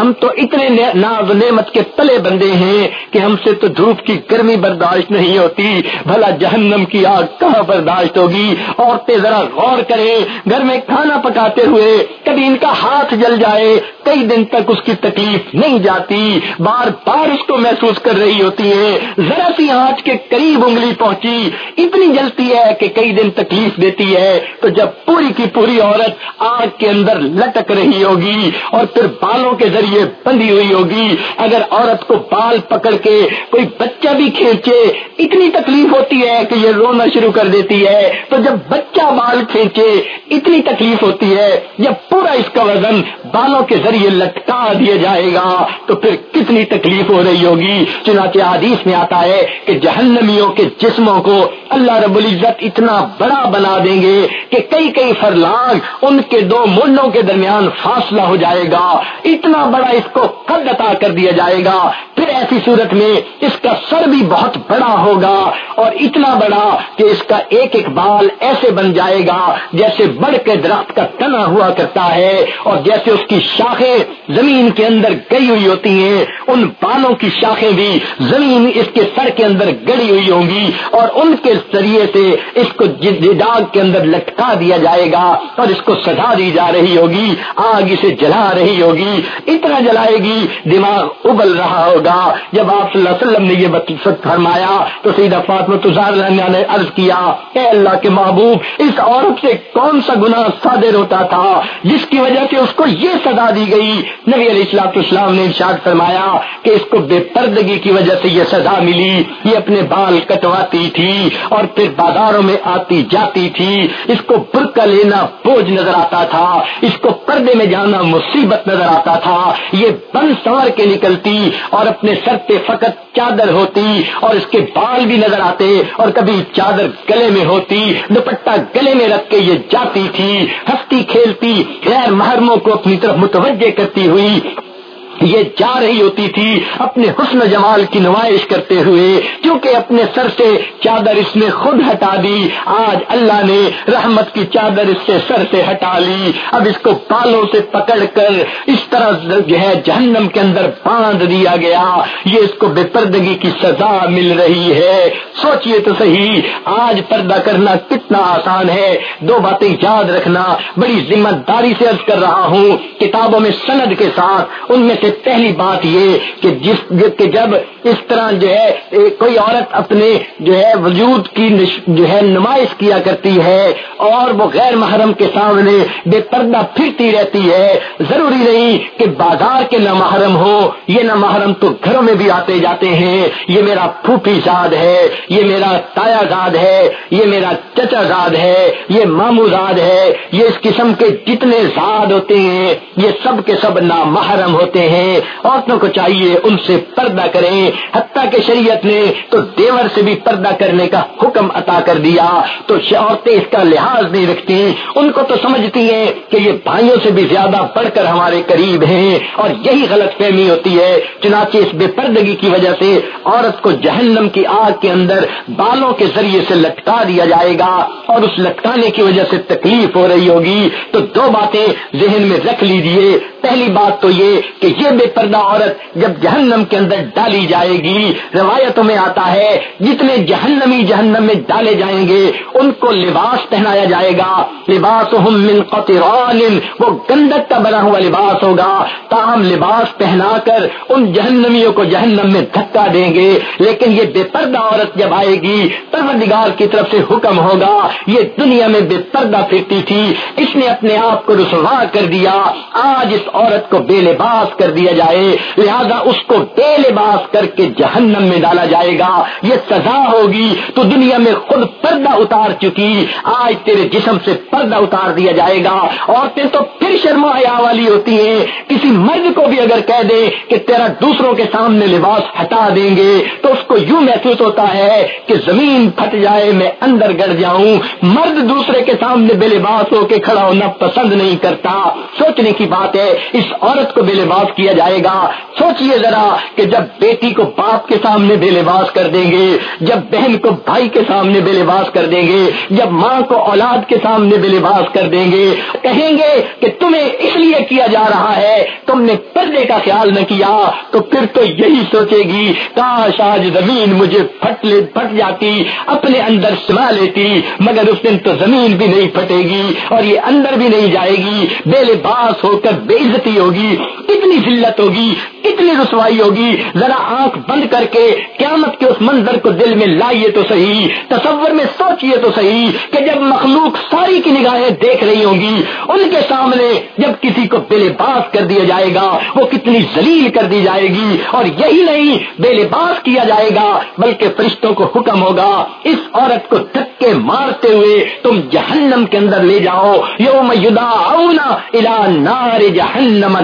ہم تو اتنے ناز نعمت کے تلے بندے ہیں کہ ہم سے تو دھوپ کی گرمی برداشت نہیں ہوتی۔ بھلا جہنم کی آگ کہاں برداشت ہوگی؟ عورتیں ذرا غور کریں۔ گھر میں کھانا پکاتے ہوئے کبھی ان کا ہاتھ جل جائے، کئی دن تک اس کی تکلیف نہیں جاتی۔ بار بار اس کو محسوس کر رہی ہوتی ہے ذرا سی آنچ کے قریب انگلی پہنچی، اتنی جلتی ہے کہ کئی دن تکلیف دیتی ہے۔ تو جب پوری کی پوری عورت آگ کے اندر لٹک رہی ہوگی اور پھر بالوں کے ذریعے بندھی ہوئی ہوگی۔ اگر عورت کو بال پکڑ کے کوئی بچہ بھی کھینچے، اتنی تکلیف ہوتی ہے کہ یہ رونا شروع کر دیتی ہے۔ تو جب بچہ بال کھینچے، اتنی تکلیف ہوتی ہے۔ جب پورا اس کا وزن بالوں کے ذریعے لٹکا دیا جائے گا۔ تو پھر کتنی تکلیف ہو رہی ہوگی۔ چنانچہ حدیث میں آتا ہے کہ جہنمیوں کے جسموں کو اللہ رب العزت اتنا بڑا بنا دیں گے کہ کئی کئی فرلانگ ان کے دو منڈوں کے درمیان فاصلہ ہو جائے گا۔ اتنا بڑا اس کو قد عطا کر دیا جائے گا۔ پھر ایسی صورت میں اس کا سر بھی بہت بڑا ہوگا اور اتنا بڑا کہ اس کا ایک ایک بال ایسے بن جائے گا جیسے بڑھ کے درخت کا تنا ہوا کرتا ہے اور جیسے اس کی شاخیں زمین کے اندر گئی ہوئی ہوتی ہیں، ان بالوں کی شاخیں بھی زمین اس کے سر کے اندر گڑی ہوئی ہوں گی اور ان کے ذریعے سے اس کو جاگ کے اندر لٹکا دیا جائے گا اور اس کو سجا دی جا رہی ہوگی، آگ اسے جلا رہی ہوگی۔ اتنا جلائے گی، دماغ ابل رہا ہوگا۔ جب آپ صلی اللہ علیہ وسلم نے یہ فرمایا، تو سیدھا فاطمہ نے عرض کیا، اے اللہ کے محبوب، اس عورت سے کون سا گناہ صادر ہوتا تھا، جس کی وجہ سے اس کو یہ سزا دی گئی؟ نبی علیہ السلاط اسلام نے ارشاد فرمایا کہ اس کو بے پردگی کی وجہ سے یہ سزا ملی۔ یہ اپنے بال کٹواتی تھی اور پھر بازاروں میں آتی جاتی تھی۔ اس کو برقع لینا بوجھ نظر آتا تھا، اس کو پردے میں جانا مصیبت نظر آتا تھا۔ یہ بن سنور کے نکلتی اور اپنے سر پہ فقط چادر ہوتی اور اس کے بال بھی نظر آتے اور کبھی چادر گلے میں ہوتی، دوپٹہ گلے میں رکھ کے یہ جاتی تھی، ہستی کھیلتی، غیر محرموں کو اپنی طرف متوجہ کرتی ہوئی۔ یہ جا رہی ہوتی تھی اپنے حسن جمال کی نمائش کرتے ہوئے، کیونکہ اپنے سر سے چادر اس نے خود ہٹا دی۔ آج اللہ نے رحمت کی چادر اس سے سر سے ہٹا لی۔ اب اس کو پالوں سے پکڑ کر اس طرح جو ہے جہنم کے اندر باندھ دیا گیا۔ یہ اس کو بے پردگی کی سزا مل رہی ہے۔ سوچئے تو صحیح، آج پردہ کرنا کتنا آسان ہے۔ دو باتیں یاد رکھنا۔ بڑی ذمہ داری سے عرض کر رہا ہوں، کتابوں میں سند کے ساتھ، ان میں سے پہلی بات یہ کہ جس کہ جب اس طرح جو ہے کوئی عورت اپنے جو ہے وجود کی جو ہے نمائش کیا کرتی ہے اور وہ غیر محرم کے سامنے بے پردہ پھرتی رہتی ہے، ضروری نہیں کہ بازار کے نہ محرم ہو، یہ نہ محرم تو گھروں میں بھی آتے جاتے ہیں، یہ میرا پھوپھی زاد ہے، یہ میرا تایا زاد ہے، یہ میرا چچا زاد ہے، یہ مامو زاد ہے، یہ اس قسم کے جتنے زاد ہوتے ہیں، یہ سب کے سب نہ محرم ہوتے ہیں۔ عورتوں کو چاہیے ان سے پردہ کریں۔ حتیٰ کہ شریعت نے تو دیور سے بھی پردہ کرنے کا حکم عطا کر دیا۔ تو عورتیں اس کا لحاظ نہیں رکھتی ان کو تو سمجھتی ہیں کہ یہ بھائیوں سے بھی زیادہ بڑھ کر ہمارے قریب ہیں۔ اور یہی غلط فہمی ہوتی ہے۔ چنانچہ اس بے پردگی کی وجہ سے عورت کو جہنم کی آگ کے اندر بالوں کے ذریعے سے لٹکا دیا جائے گا۔ اور اس لٹکانے کی وجہ سے تکلیف ہو رہی ہوگی۔ تو دو باتیں ذہن میں رکھ لیجیے۔ پہلی بات تو یہ کہ یہ بے پردہ عورت جب جہنم کے اندر ڈالی جائے گی روایتوں میں آتا ہے، جتنے جہنمی جہنم میں ڈالے جائیں گے، ان کو لباس پہنایا جائے گا۔ لباس من قطران، وہ گندک کا بنا ہوا لباس ہوگا۔ تاہم لباس پہنا کر ان جہنمیوں کو جہنم میں دھکا دیں گے۔ لیکن یہ بے پردہ عورت جب آئے گی، پروردگار کی طرف سے حکم ہوگا، یہ دنیا میں بے پردہ پھرتی تھی۔ اس نے اپنے آپ کو رسوا کر دیا۔ آج اس عورت کو بے لباس کر دیا جائے، لہذا اس کو بے لباس کر کے جہنم میں ڈالا جائے گا۔ یہ سزا ہوگی۔ تو دنیا میں خود پردہ اتار چکی۔ آج تیرے جسم سے پردہ اتار دیا جائے گا۔ عورتیں تو پھر شرما حیا والی ہوتی ہیں۔ کسی مرد کو بھی اگر کہہ دے کہ تیرا دوسروں کے سامنے لباس ہٹا دیں گے، تو اس کو یوں محسوس ہوتا ہے کہ زمین پھٹ جائے، میں اندر گڑ جاؤں۔ مرد دوسرے کے سامنے بے لباس ہو کے کھڑا ہونا پسند نہیں کرتا۔ سوچنے کی بات ہے، اس عورت کو بے لباس کیا جائے گا؟ سوچئے ذرا کہ جب بیٹی کو باپ کے سامنے بے لباس کر دیں گے، جب بہن کو بھائی کے سامنے بے لباس کر دیں گے، جب ماں کو اولاد کے سامنے بے لباس کر دیں گے، کہیں گے کہ تمہیں اس لیے کیا جا رہا ہے، تم نے پردے کا خیال نہ کیا، تو پھر تو یہی سوچے گی، کاش آج زمین مجھے پھٹ لے، پھٹ جاتی، اپنے اندر سما لیتی، مگر اس دن تو زمین بھی نہیں پھٹے گی اور یہ اندر بھی نہیں جائے گی، بے لباس ہو کر بے عزتی ہوگی کتنی ذلت ہوگی کتنی رسوائی ہوگی، ذرا آنکھ بند کر کے قیامت کے اس منظر کو دل میں لائیے تو صحیح، تصور میں سوچئے تو صحیح کہ جب مخلوق ساری کی نگاہیں دیکھ رہی ہوں گی، ان کے سامنے جب کسی کو بے لباس کر دیا جائے گا، وہ کتنی ذلیل کر دی جائے گی، اور یہی نہیں بے لباس کیا جائے گا، بلکہ فرشتوں کو حکم ہوگا، اس عورت کو دھکے مارتے ہوئے تم جہنم کے اندر لے جاؤ، یوم یدا الا نار جہنم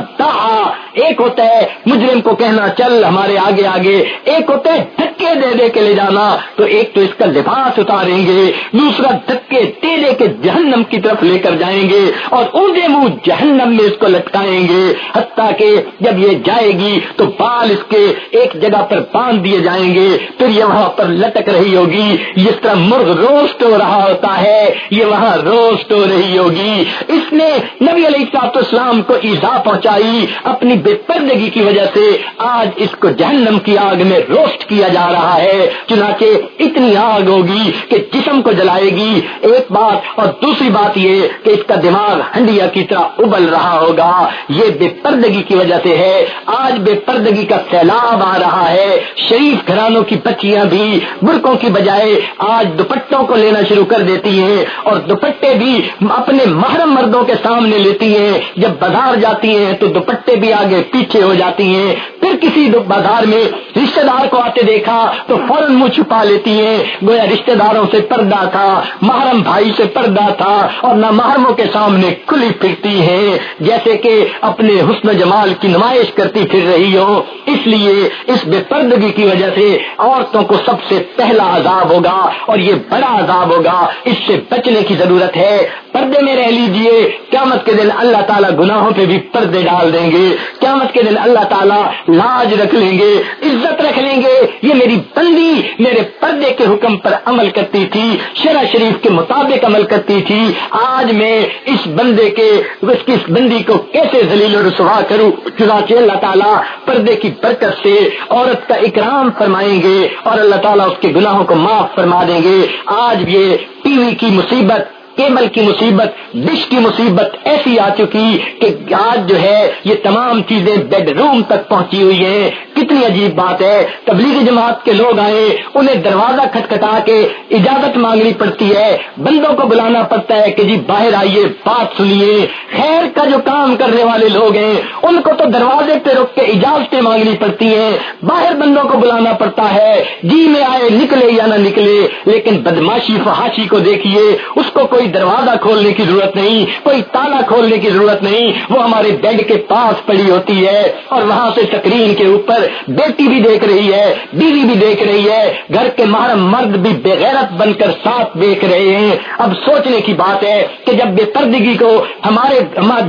ایک ہوتا ہے، مجرم کو کہنا، چل ہمارے آگے آگے۔ ایک ہوتا ہے، دھکے دے دے کے لے جانا۔ تو ایک تو اس کا لباس اتاریں گے، دوسرا دھکے دے دے کے جہنم کی طرف لے کر جائیں گے اور اونڈے منہ جہنم میں اس کو لٹکائیں گے۔ حتیٰ کہ جب یہ جائے گی تو بال اس کے ایک جگہ پر باندھ دیے جائیں گے۔ پھر یہ وہاں پر لٹک رہی ہوگی۔ جس طرح مرغ روسٹ ہو رہا ہوتا ہے، یہ وہاں روسٹ ہو رہی ہوگی۔ اس نے نبی علیہ اسلام کو ایزا پہنچائی، اپنی بے پردگی کی وجہ سے آج اس کو جہنم کی آگ میں روسٹ کیا جا رہا ہے۔ چنانچہ اتنی آگ ہوگی کہ جسم کو جلائے گی۔ ایک بات اور دوسری بات یہ کہ اس کا دماغ ہنڈیا کی طرح ابل رہا ہوگا۔ یہ بے پردگی کی وجہ سے ہے۔ آج بے پردگی کا سیلاب آ رہا ہے۔ شریف گھرانوں کی بچیاں بھی برقوں کی بجائے آج دوپٹوں کو لینا شروع کر دیتی ہیں اور دوپٹے بھی اپنے محرم مردوں کے سامنے لیتی ہیں۔ جب بازار جاتی ہیں تو دوپٹے بھی آگے پیچھے ہو جاتی ہیں۔ پھر کسی بازار میں رشتے دار کو آتے دیکھا تو فوراً منہ چھپا لیتی ہیں۔ گویا رشتے داروں سے پردہ تھا، محرم بھائی سے پردہ تھا اور نہ محرموں کے سامنے کھلی پھرتی ہیں جیسے کہ اپنے حسن جمال کی نمائش کرتی پھر رہی ہو۔ اس لیے اس بے پردگی کی وجہ سے عورتوں کو سب سے پہلا عذاب ہوگا اور یہ بڑا عذاب ہوگا۔ اس سے بچنے کی ضرورت ہے۔ پردے میں رہ لیجیے۔ قیامت کے دن اللہ تعالیٰ گناہوں پہ بھی پردے ڈال دیں گے۔ کیا قیامت کے دن اللہ تعالیٰ لاج رکھ لیں گے، عزت رکھ لیں گے۔ یہ میری بندی میرے پردے کے حکم پر عمل کرتی تھی شرح شریف کے مطابق عمل کرتی تھی۔ آج میں اس بندے کے، اس کی بندی کو کیسے ذلیل و رسوا کروں؟ چنانچہ اللہ تعالیٰ پردے کی برکت سے عورت کا اکرام فرمائیں گے اور اللہ تعالیٰ اس کے گناہوں کو معاف فرما دیں گے۔ آج یہ ٹی وی کی مصیبت کیبل کی مصیبت ڈش کی مصیبت ایسی آ چکی کہ آج جو ہے یہ تمام چیزیں بیڈ روم تک پہنچی ہوئی ہیں۔ کتنی عجیب بات ہے۔ تبلیغی جماعت کے لوگ آئے، انہیں دروازہ کھٹکھٹا کے اجازت مانگنی پڑتی ہے۔ بندوں کو بلانا پڑتا ہے کہ جی باہر آئیے، بات سنیے۔ خیر کا جو کام کرنے والے لوگ ہیں، ان کو تو دروازے پہ رک کے اجازتیں مانگنی پڑتی ہیں۔ باہر بندوں کو بلانا پڑتا ہے جی میں آئے، نکلے یا نہ نکلے۔ لیکن بدماشی، فحاشی کو دیکھیے، اس کو کوئی دروازہ کھولنے کی ضرورت نہیں، کوئی تالا کھولنے کی ضرورت نہیں۔ وہ ہمارے بیڈ کے پاس پڑی ہوتی ہے اور وہاں سے سکرین کے اوپر بیٹی بھی دیکھ رہی ہے، بیوی بھی دیکھ رہی ہے، گھر کے محرم مرد بھی بےغیرت بن کر ساتھ دیکھ رہے ہیں۔ اب سوچنے کی بات ہے کہ جب بے پردگی کو، ہمارے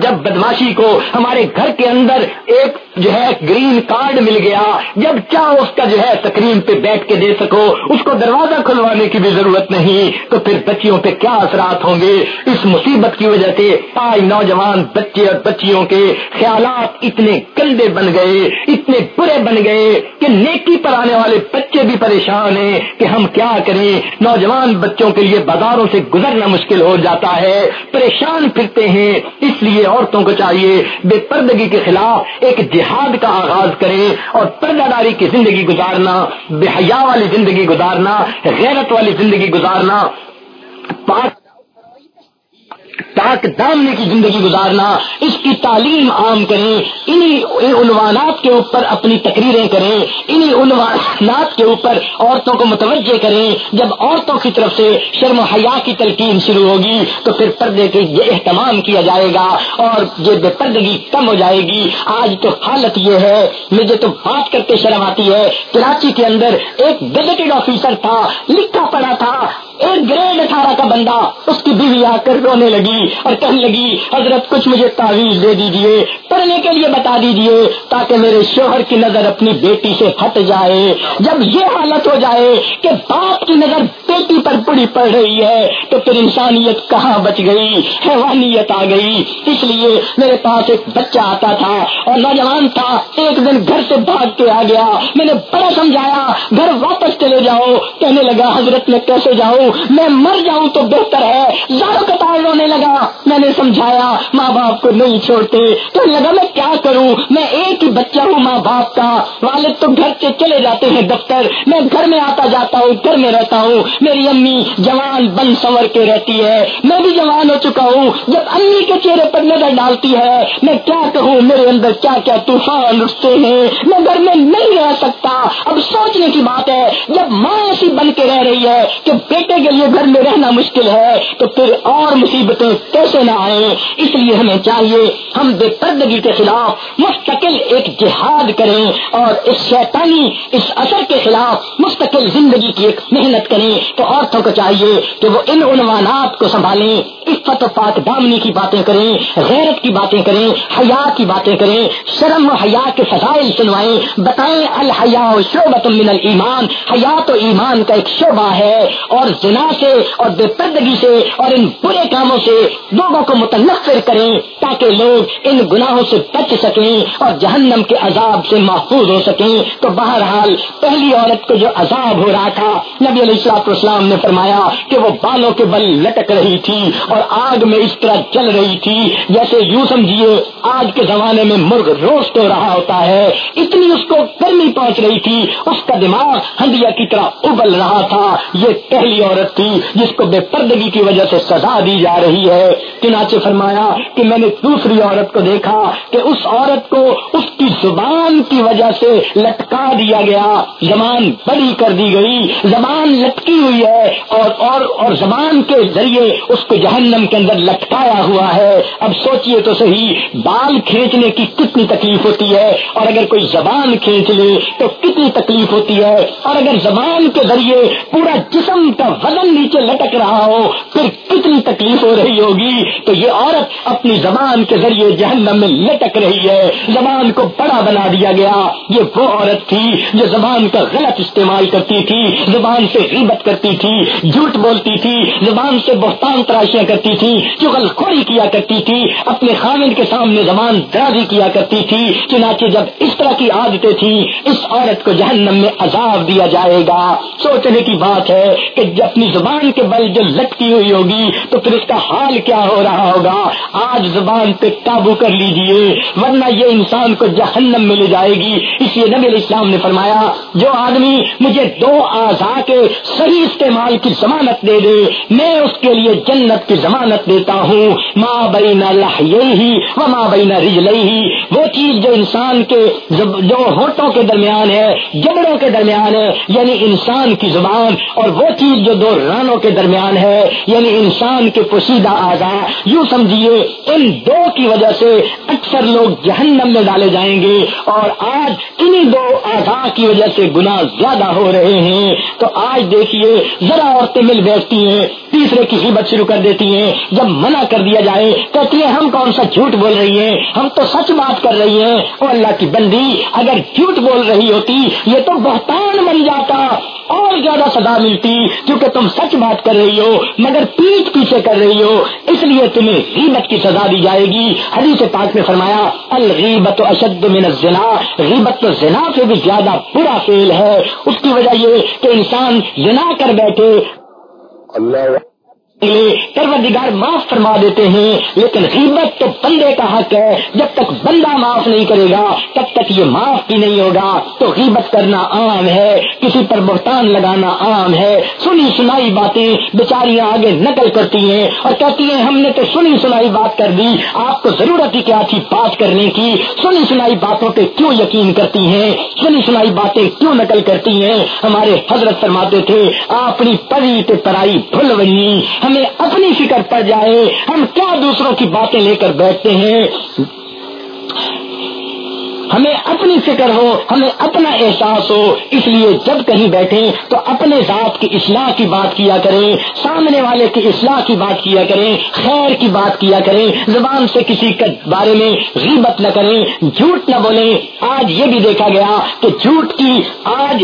جب بدماشی کو، ہمارے گھر کے اندر ایک جو ہے گرین کارڈ مل گیا، جب چاہو اس کا جو ہے سکرین پہ بیٹھ کے دے سکو، اس کو دروازہ کھلوانے کی بھی ضرورت نہیں، تو پھر بچیوں پہ کیا اثرات ہوں گے؟ اس مصیبت کی وجہ سے آج نوجوان بچے اور بچیوں کے خیالات اتنے گندے بن گئے، اتنے برے بن گئے کہ نیکی پر آنے والے بچے بھی پریشان ہیں کہ ہم کیا کریں؟ نوجوان بچوں کے لیے بازاروں سے گزرنا مشکل ہو جاتا ہے، پریشان پھرتے ہیں، اس لیے عورتوں کو چاہیے بے پردگی کے خلاف ایک جہاد کا آغاز کریں اور پردہ داری کی زندگی گزارنا، بے حیا والی زندگی گزارنا، غیرت والی زندگی گزارنا، پاک تاک دامنے کی زندگی گزارنا، اس کی تعلیم عام کریں، انہی عنوانات کے اوپر اپنی تقریریں کریں، انہی عنوانات کے اوپر عورتوں کو متوجہ کریں۔ جب عورتوں کی طرف سے شرم و حیا کی تلقین شروع ہوگی، تو پھر پردے کے یہ اہتمام کیا جائے گا اور یہ بے پردگی کم ہو جائے گی۔ آج تو حالت یہ ہے، مجھے تو بات کرتے شرم آتی ہے۔ کراچی کے اندر ایک گزٹڈ آفیسر تھا، لکھا پڑا تھا ایک گریڈ اٹھارہ کا بندہ، اس کی بیوی آ کر رونے لگی اور کہنے لگی، حضرت کچھ مجھے تعویذ دے دیجیے، پڑھنے کے لیے بتا دیجیے، تاکہ میرے شوہر کی نظر اپنی بیٹی سے ہٹ جائے۔ جب یہ حالت ہو جائے کہ باپ کی نظر بیٹی پر پڑی پڑ رہی ہے، تو پھر انسانیت کہاں بچ گئی؟ حیوانیت آ گئی۔ اس لیے میرے پاس ایک بچہ آتا تھا اور نوجوان تھا، ایک دن گھر سے بھاگ کے آ گیا۔ میں نے بڑا سمجھایا، گھر واپس چلے جاؤ۔ کہنے لگا، حضرت میں کیسے جاؤں؟ میں مر جاؤں تو بہتر ہے۔ زیادہ قطار رونے لگا۔ میں نے سمجھایا، ماں باپ کو نہیں چھوڑتے۔ تو لگا، میں کیا کروں؟ میں ایک ہی بچہ ہوں ماں باپ کا۔ والد تو گھر سے چلے جاتے ہیں دفتر۔ میں گھر میں آتا جاتا ہوں، گھر میں رہتا ہوں۔ میری امی جوان بن سنور کے رہتی ہے۔ میں بھی جوان ہو چکا ہوں۔ جب امی کے چہرے پر نظر ڈالتی ہے، میں کیا کہوں؟ میرے اندر کیا کیا طوفان اٹھتے ہیں؟ میں گھر میں نہیں رہ سکتا۔ اب سوچنے کی بات ہے، جب ماں ایسی بن کے رہ رہی ہے کہ بیٹے کے لیے گھر میں رہنا مشکل ہے، تو پھر اور مصیبتیں کیسے نہ آئے اس لیے ہمیں چاہیے ہم بے پردگی کے خلاف مستقل ایک جہاد کریں اور اس شیطانی، اس اثر کے خلاف مستقل زندگی کی ایک محنت کریں۔ تو عورتوں کو چاہیے کہ وہ ان عنوانات کو سنبھالیں، عفت و پاک دامنی کی باتیں کریں، غیرت کی باتیں کریں، حیا کی باتیں کریں، شرم و حیا کے فضائل سنوائیں، بتائیں الحیا شعبت من المان حیات و ایمان کا ایک شعبہ ہے اور زنا سے اور بے پردگی سے اور ان برے کاموں سے لوگوں کو متنفر کریں تاکہ لوگ ان گناہوں سے بچ سکیں اور جہنم کے عذاب سے محفوظ ہو سکیں۔ تو بہرحال پہلی عورت کو جو عذاب ہو رہا تھا، نبی علیہ السلاط اسلام نے فرمایا کہ وہ بالوں کے بل لٹک رہی تھی اور آگ میں اس طرح چل رہی تھی جیسے یوں سمجھیے آج کے زمانے میں مرغ روسٹ ہو رہا ہوتا ہے۔ اتنی اس کو گرمی پہنچ رہی تھی، اس کا دماغ ہنڈیا کی طرح ابل رہا تھا۔ یہ پہلی عورت تھی جس کو بے پردگی کی وجہ سے سزا دی جا رہی ہے۔ چنانچہ فرمایا کہ میں نے دوسری عورت کو دیکھا کہ اس عورت کو اس کی زبان کی وجہ سے لٹکا دیا گیا۔ زبان بڑی کر دی گئی زبان لٹکی ہوئی ہے اور اور, اور زبان کے ذریعے اس کو جہنم کے اندر لٹکایا ہوا ہے۔ اب سوچئے تو صحیح بال کھینچنے کی کتنی تکلیف ہوتی ہے اور اگر کوئی زبان کھینچ لے تو کتنی تکلیف ہوتی ہے۔ اور اگر زبان کے ذریعے پورا جسم کا وزن نیچے لٹک رہا ہو، پھر کتنی تکلیف ہو رہی ہوگی؟ تو یہ عورت اپنی زبان کے ذریعے جہنم میں لٹک رہی ہے۔ زبان کو بڑا بنا دیا گیا۔ یہ وہ عورت تھی جو زبان کا غلط استعمال کرتی تھی، زبان سے غیبت کرتی تھی، جھوٹ بولتی تھی، زبان سے بہتان تراشیاں کرتی تھی، چغل خوری کیا کرتی تھی، اپنے خامن کے سامنے زبان درازی کیا کرتی تھی۔ چنانچہ جب اس طرح کی عادتیں تھیں، اس عورت کو جہنم میں عذاب دیا جائے گا۔ سوچنے کی بات ہے کہ جب اپنی زبان کے بل جو لٹکی ہوئی ہوگی، تو پھر اس کا حال کیا ہو رہا ہوگا؟ آج زبان پہ قابو کر لیجیے، ورنہ یہ انسان کو جہنم میں لے جائے گی۔ اس لیے نبی علیہ السلام نے فرمایا، جو آدمی مجھے دو آزا کے صحیح استعمال کی ضمانت دے دے، میں اس کے لیے جنت کی ضمانت دیتا ہوں۔ ماں بین ہی و ماں بین رجلئی ہی وہ چیز جو انسان کے جو ہوٹوں کے درمیان ہے، جبڑوں کے درمیان ہے یعنی انسان کی زبان، اور وہ چیز جو دو رانوں کے درمیان ہے یعنی انسان کے پوشیدہ آزاد یوں سمجھیے، ان دو کی وجہ سے اکثر لوگ جہنم میں ڈالے جائیں گے۔ اور آج انہیں دو آزاد کی وجہ سے گنا زیادہ ہو رہے ہیں۔ تو آج دیکھیے، ذرا عورتیں مل بیٹھتی ہیں، تیسرے کی بات شروع کر دیتی ہیں۔ جب منع کر دیا جائے، کہتی ہیں، ہم کون سا جھوٹ بول رہی ہیں؟ ہم تو سچ بات کر رہی ہیں۔ اور اللہ کی بندی، اگر جھوٹ بول رہی ہوتی، یہ تو بہتان بن جاتا۔ اور زیادہ سزا ملتی، کیونکہ تم سچ بات کر رہی ہو، مگر پیٹ پیچھے کر رہی ہو، اس لیے تمہیں غیبت کی سزا دی جائے گی۔ حدیث پاک میں فرمایا الغیبت اشد من الزنا، غیبت تو زنا سے بھی زیادہ برا فیل ہے۔ اس کی وجہ یہ کہ انسان زنا کر بیٹھے۔ اللہ پروردگار معاف فرما دیتے ہیں، لیکن غیبت تو بندے کا حق ہے۔ جب تک بندہ معاف نہیں کرے گا، تب تک یہ معاف بھی نہیں ہوگا۔ تو غیبت کرنا عام ہے، کسی پر بہتان لگانا عام ہے۔ سنی سنائی باتیں بیچاریاں آگے نقل کرتی ہیں اور کہتی ہیں، ہم نے تو سنی سنائی بات کر دی۔ آپ کو ضرورت ہی کیا تھی بات کرنے کی؟ سنی سنائی باتوں پہ کیوں یقین کرتی ہیں؟ سنی سنائی باتیں کیوں نقل کرتی ہیں؟ ہمارے حضرت فرماتے تھے اپنی پری پرائی بھول بنی ہمیں اپنی فکر پڑ جائے ہم کیا دوسروں کی باتیں لے کر بیٹھتے ہیں؟ ہمیں اپنی فکر ہو، ہمیں اپنا احساس ہو۔ اس لیے جب کہیں بیٹھیں تو اپنے ذات کی اصلاح کی بات کیا کریں، سامنے والے کی اصلاح کی بات کیا کریں، خیر کی بات کیا کریں۔ زبان سے کسی کے بارے میں غیبت نہ کریں، جھوٹ نہ بولیں۔ آج یہ بھی دیکھا گیا کہ جھوٹ کی آج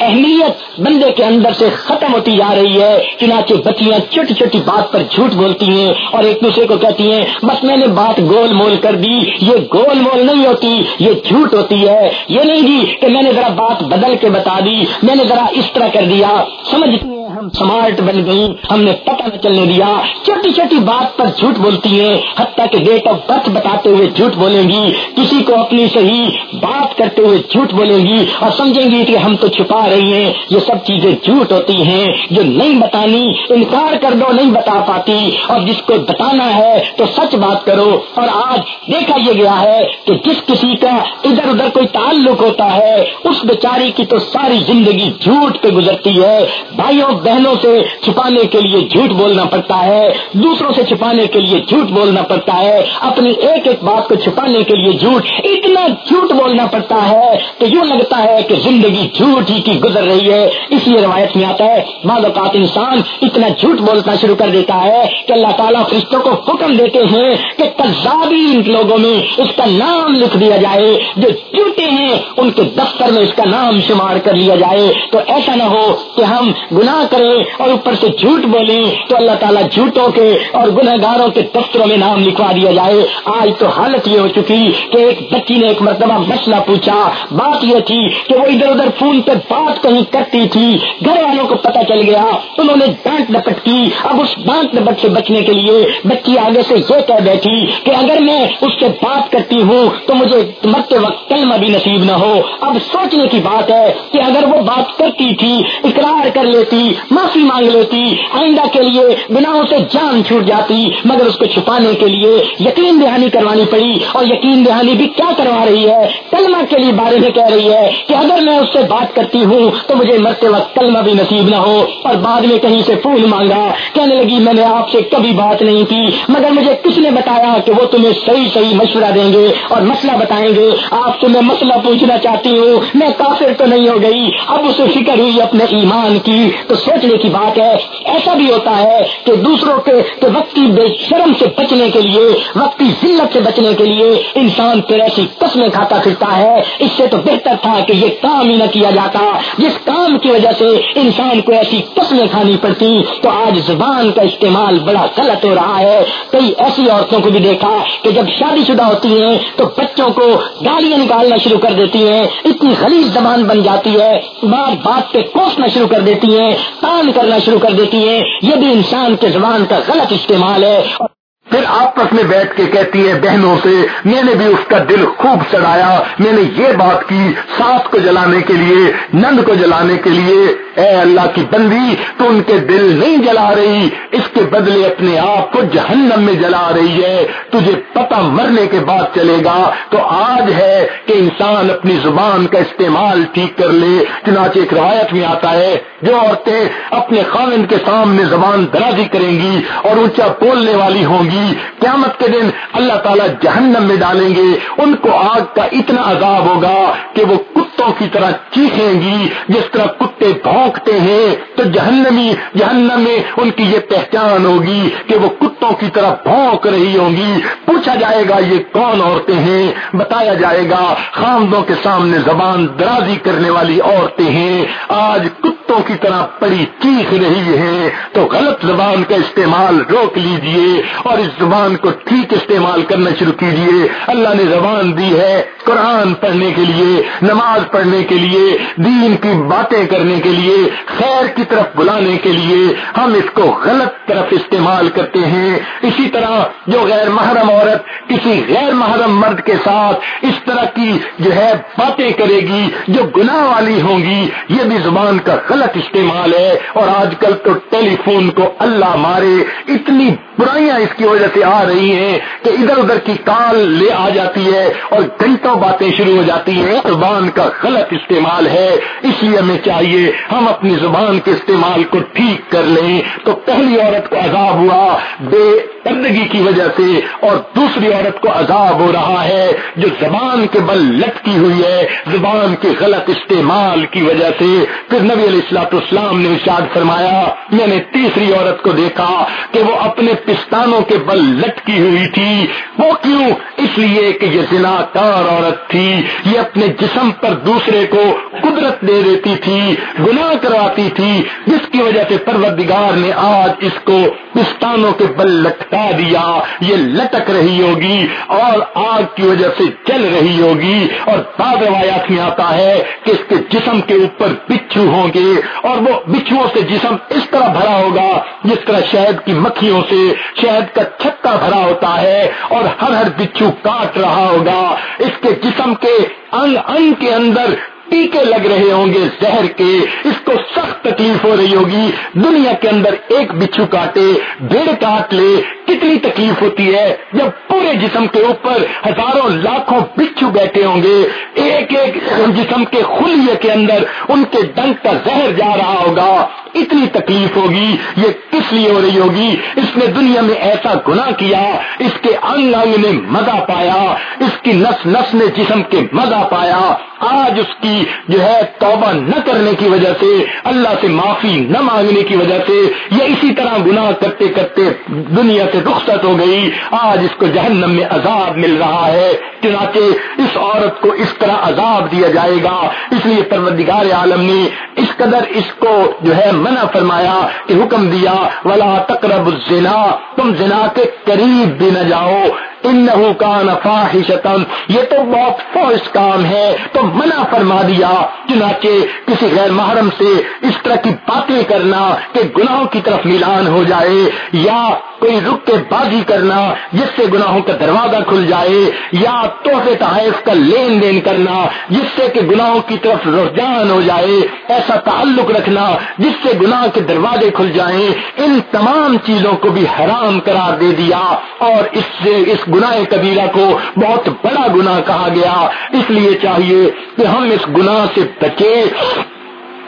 اہمیت بندے کے اندر سے ختم ہوتی جا رہی ہے۔ چنانچہ بچیاں چھوٹی چھوٹی بات پر جھوٹ بولتی ہیں اور ایک دوسرے کو کہتی ہیں، بس میں نے بات گول مول کر دی، یہ گول مول نہیں ہوتی۔ یہ جھوٹ ہوتی ہے۔ یہ نہیں جی کہ میں نے ذرا بات بدل کے بتا دی، میں نے ذرا اس طرح کر دیا۔ سمجھتی ہے ہم سمارٹ بن گئی ہم نے پتہ نہ چلنے دیا، چھوٹی چھوٹی بات پر جھوٹ بولتی ہیں، حتیٰ کہ ڈیٹ آف برتھ بتاتے ہوئے جھوٹ بولیں گی، کسی کو اپنی صحیح بات کرتے ہوئے جھوٹ بولیں گی اور سمجھیں گی کہ ہم تو چھپا رہی ہیں، یہ سب چیزیں جھوٹ ہوتی ہیں، جو نہیں بتانی، انکار کر دو، نہیں بتا پاتی اور جس کو بتانا ہے تو سچ بات کرو۔ اور آج دیکھا یہ گیا ہے کہ جس کسی کا ادھر ادھر کوئی تعلق ہوتا ہے، اس بیچاری کی تو ساری زندگی جھوٹ پہ گزرتی ہے۔ بھائیوں بہنوں سے چھپانے کے لیے جھوٹ بولنا پڑتا ہے، دوسروں سے چھپانے کے لیے جھوٹ بولنا پڑتا ہے، اپنی ایک ایک بات کو چھپانے کے لیے جھوٹ، اتنا جھوٹ بولنا پڑتا ہے کہ یوں لگتا ہے کہ زندگی جھوٹ ہی کی گزر رہی ہے۔ اس لیے روایت میں آتا ہے، بعض اوقات انسان اتنا جھوٹ بولنا شروع کر دیتا ہے کہ اللہ تعالیٰ فرشتوں کو حکم دیتے ہیں کہ کزابی ان لوگوں میں اس کا نام لکھ دیا جائے، جو جھوٹے ہیں ان کے دفتر میں اس کا نام شمار کر لیا جائے۔ تو ایسا نہ ہو کہ ہم گناہ کریں اور اوپر سے جھوٹ بولیں تو اللہ تعالیٰ جھوٹوں کے اور گناہ گاروں کے دفتروں میں نام لکھوا دیا جائے۔ آج تو حالت یہ ہو چکی کہ ایک بچی نے ایک مرتبہ مسئلہ پوچھا۔ بات یہ تھی کہ وہ ادھر ادھر فون پہ بات کہیں کرتی تھی۔ گھر والوں کو پتا چل گیا، انہوں نے ڈانٹ ڈپٹ کی۔ اب اس ڈانٹ ڈپٹ سے بچنے کے لیے بچی آگے سے یہ کہہ بیٹھی کہ اگر میں اس سے بات کرتی ہوں تو مجھے مرتے وقت کلمہ بھی نصیب نہ ہو۔ اب سوچنے کی بات ہے کہ اگر وہ بات کرتی تھی، اقرار کر لیتی معافی مانگ لیتی، آئندہ کے لیے گناہوں سے جان چھوٹ جاتی، مگر اس کو چھپانے کے لیے یقین دہانی کروانی پڑی۔ اور یقین دہانی بھی کیا کروا رہی ہے؟ کلمہ کے لیے بارے میں کہہ رہی ہے کہ اگر میں اس سے بات کرتی ہوں تو مجھے مرتے وقت کلمہ بھی نصیب نہ ہو۔ اور بعد میں کہیں سے پھول مانگا، کہنے لگی، میں نے آپ سے کبھی بات نہیں کی، مگر مجھے کس نے بتایا کہ وہ تمہیں صحیح صحیح مشورہ دیں گے اور مسئلہ بتائیں گے۔ آپ سے میں مسئلہ پوچھنا چاہتی ہوں، میں کافر تو نہیں ہو گئی، اب اسے فکر ہوئی اپنے ایمان کی، تو سوچنے کی بات ہے، ایسا بھی ہوتا ہے کہ دوسروں کے وقتی بے شرم سے بچنے کے لیے وقتی ذلت سے بچنے کے لیے انسان پھر ایسی قسمیں کھاتا پھرتا ہے۔ اس سے تو بہتر تھا کہ یہ کام ہی نہ کیا جاتا۔ جس کام کی وجہ سے انسان کو ایسی قسمیں کھانی پڑتی، تو آج زبان کا استعمال بڑا غلط ہو رہا ہے۔ کئی ایسی عورتوں کو بھی دیکھا کہ جب شادی شدہ ہوتی ہیں، تو بچوں کو گالیاں نکالنا شروع کر دیتی ہیں۔ اتنی غلیظ زبان بن جاتی ہے بات بات پہ کوسنا شروع کر دیتی ہیں۔ کام کرنا شروع کر دیتی ہیں۔ یہ بھی انسان کے زبان کا غلط استعمال ہے۔ اور پھر آپس میں بیٹھ کے کہتی ہے، بہنوں سے، میں نے بھی اس کا دل خوب چڑھایا میں نے یہ بات کی ساس کو جلانے کے لیے، نند کو جلانے کے لیے۔ اے اللہ کی بندی، تو ان کے دل نہیں جلا رہی، اس کے بدلے اپنے آپ کو جہنم میں جلا رہی ہے۔ تجھے پتہ مرنے کے بعد چلے گا۔ تو آج ہے کہ انسان اپنی زبان کا استعمال ٹھیک کر لے۔ چنانچہ ایک روایت میں آتا ہے، جو عورتیں اپنے خامن کے سامنے زبان درازی کریں گی اور اونچا بولنے والی ہوں گی۔ قیامت کے دن اللہ تعالیٰ جہنم میں ڈالیں گے۔ ان کو آگ کا اتنا عذاب ہوگا کہ وہ کتوں کی طرح چیخیں گی۔ جس طرح کتے بھونکتے ہیں تو جہنمی جہنم میں ان کی یہ پہچان ہوگی کہ وہ کتوں کی طرح بھونک رہی ہوں گی۔ پوچھا جائے گا، یہ کون عورتیں ہیں؟ بتایا جائے گا خامدوں کے سامنے زبان درازی کرنے والی عورتیں ہیں۔ آج کتوں کی طرح پڑی چیخ رہی ہے تو غلط زبان کا استعمال روک لیجیے اور اس زبان کو ٹھیک استعمال کرنا شروع کیجیے اللہ نے زبان دی ہے قرآن پڑھنے کے لیے، نماز پڑھنے کے لیے، دین کی باتیں کرنے کے لیے، خیر کی طرف بلانے کے لیے۔ ہم اس کو غلط طرف استعمال کرتے ہیں۔ اسی طرح جو غیر محرم عورت کسی غیر محرم مرد کے ساتھ اس طرح کی جو ہے باتیں کرے گی، جو گناہ والی ہوں گی، یہ بھی زبان کا غلط استعمال ہے۔ اور آج کل تو ٹیلی فون کو اللہ مارے، اتنی برائیاں اس کی وجہ سے آ رہی ہیں کہ ادھر ادھر کی کال لے آ جاتی ہے اور گھنٹوں باتیں شروع ہو جاتی ہیں۔ زبان کا غلط استعمال ہے، اس لیے ہمیں چاہیے ہم اپنی زبان کے استعمال کو ٹھیک کر لیں۔ تو پہلی عورت کو عذاب ہوا، بے پردگی کی وجہ سے اور دوسری عورت کو عذاب ہو رہا ہے جو زبان کے بل لٹکی ہوئی ہے، زبان کے غلط استعمال کی وجہ سے۔ پھر نبی علیہ السلاط اسلام نے ارشاد فرمایا، میں نے تیسری عورت کو دیکھا کہ وہ اپنے پستانوں کے بل لٹکی ہوئی تھی۔ وہ کیوں؟ اس لیے کہ یہ زنا کار عورت تھی۔ یہ اپنے جسم پر دوسرے کو قدرت دے دیتی تھی، گناہ کرواتی تھی۔ جس کی وجہ سے پروردگار نے آج اس کو پستانوں کے بل لٹکا دیا، یہ لٹک رہی ہوگی اور آگ کی وجہ سے چل رہی ہوگی اور بعض روایات میں آتا ہے کہ اس کے جسم کے اوپر بچھو ہوں گے اور وہ بچھوؤں سے جسم اس طرح بھرا ہوگا جس طرح شہد کی مکھیوں سے شہد کا چھتا بھرا ہوتا ہے اور ہر ہر بچھو کاٹ رہا ہوگا۔ اس کے جسم کے انگ انگ کے اندر ٹیکے لگ رہے ہوں گے زہر کے، اس کو سخت تکلیف ہو رہی ہوگی۔ دنیا کے اندر ایک بچھو کاٹے بھیڑ کاٹ لے، کتنی تکلیف ہوتی ہے؟ جب پورے جسم کے اوپر ہزاروں لاکھوں بچھو بیٹھے ہوں گے، ایک ایک جسم کے خلیے کے اندر ان کے ڈنک کا زہر جا رہا ہوگا۔ اتنی تکلیف ہوگی، یہ کس لیے ہو رہی ہوگی؟ اس نے دنیا میں ایسا گنا کیا، اس کے انگ انگ نے مزہ پایا، اس کی نس نس نے جسم کے مزہ پایا۔ آج اس کی جو ہے توبہ نہ کرنے کی وجہ سے، اللہ سے معافی نہ مانگنے کی وجہ سے یہ اسی طرح گناہ کرتے کرتے دنیا سے رخصت ہو گئی، آج اس کو جہنم میں عذاب مل رہا ہے۔ چنانچہ اس عورت کو اس طرح عذاب دیا جائے گا۔ اس لیے پروردگار عالم نے اس قدر اس کو جو ہے منع فرمایا کہ حکم دیا، ولا تقرب الزنا، تم زنا کے قریب بھی نہ جاؤ۔ ان کا نفاحشتم یہ تو بہت فوش کام ہے، تو منع فرما دیا، چنانچہ کسی غیر محرم سے اس طرح کی باتیں کرنا کہ گناہوں کی طرف ملان ہو جائے، یا کوئی رک کے بازی کرنا جس سے گناہوں کا دروازہ کھل جائے، یا تحفے تحائف کا لین دین کرنا جس سے کہ گناہوں کی طرف رجحان ہو جائے، ایسا تعلق رکھنا جس سے گناہ کے دروازے کھل جائیں، ان تمام چیزوں کو بھی حرام قرار دے دیا، اور اس سے، اس گناہ کبیرہ کو بہت بڑا گناہ کہا گیا۔ اس لیے چاہیے کہ ہم اس گناہ سے بچے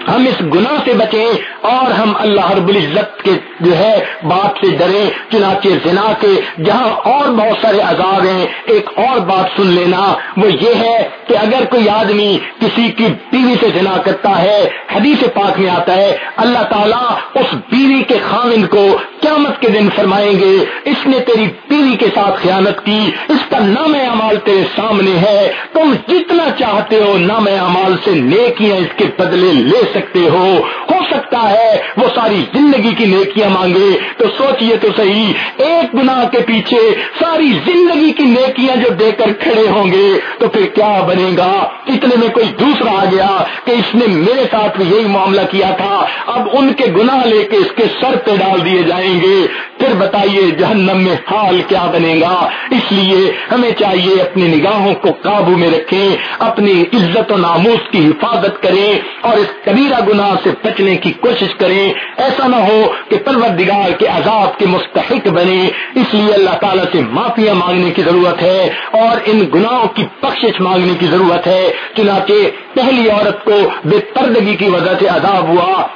ہم اس گناہ سے بچیں اور ہم اللہ رب العزت کے جو ہے بات سے ڈریں، چنانچہ زنا کے، جہاں اور بہت سارے عذاب ہیں۔ ایک اور بات سن لینا، وہ یہ ہے کہ اگر کوئی آدمی کسی کی بیوی سے زنا کرتا ہے، حدیث پاک میں آتا ہے، اللہ تعالیٰ اس بیوی کے خامن کو قیامت کے دن فرمائیں گے، اس نے تیری بیوی کے ساتھ خیانت کی، اس کا نام امال تیرے سامنے ہے، تم جتنا چاہتے ہو نام امال سے نیکیاں اس کے بدلے لے سکتے ہو۔ ہو سکتا ہے وہ ساری زندگی کی نیکیاں مانگے۔ تو سوچئے تو صحیح، ایک گناہ کے پیچھے ساری زندگی کی نیکیاں جو دے کر کھڑے ہوں گے، تو پھر کیا بنے گا؟ اتنے میں کوئی دوسرا آ گیا کہ اس نے میرے ساتھ بھی یہی معاملہ کیا تھا۔ اب ان کے گناہ لے کے اس کے سر پہ ڈال دیے جائیں گے۔ پھر بتائیے جہنم میں حال کیا بنے گا؟ اس لیے ہمیں چاہیے اپنی نگاہوں کو قابو میں رکھیں، اپنی عزت و ناموس کی حفاظت کریں اور اس کبیرہ گناہ سے بچنے کی کوشش کریں۔ ایسا نہ ہو کہ پروردگار کے عذاب کے مستحق بنے۔ اس لیے اللہ تعالیٰ سے معافیا مانگنے کی ضرورت ہے اور ان گناہوں کی بخشش مانگنے کی ضرورت ہے۔ چنانچہ پہلی عورت کو بے پردگی کی وجہ سے عذاب ہوا۔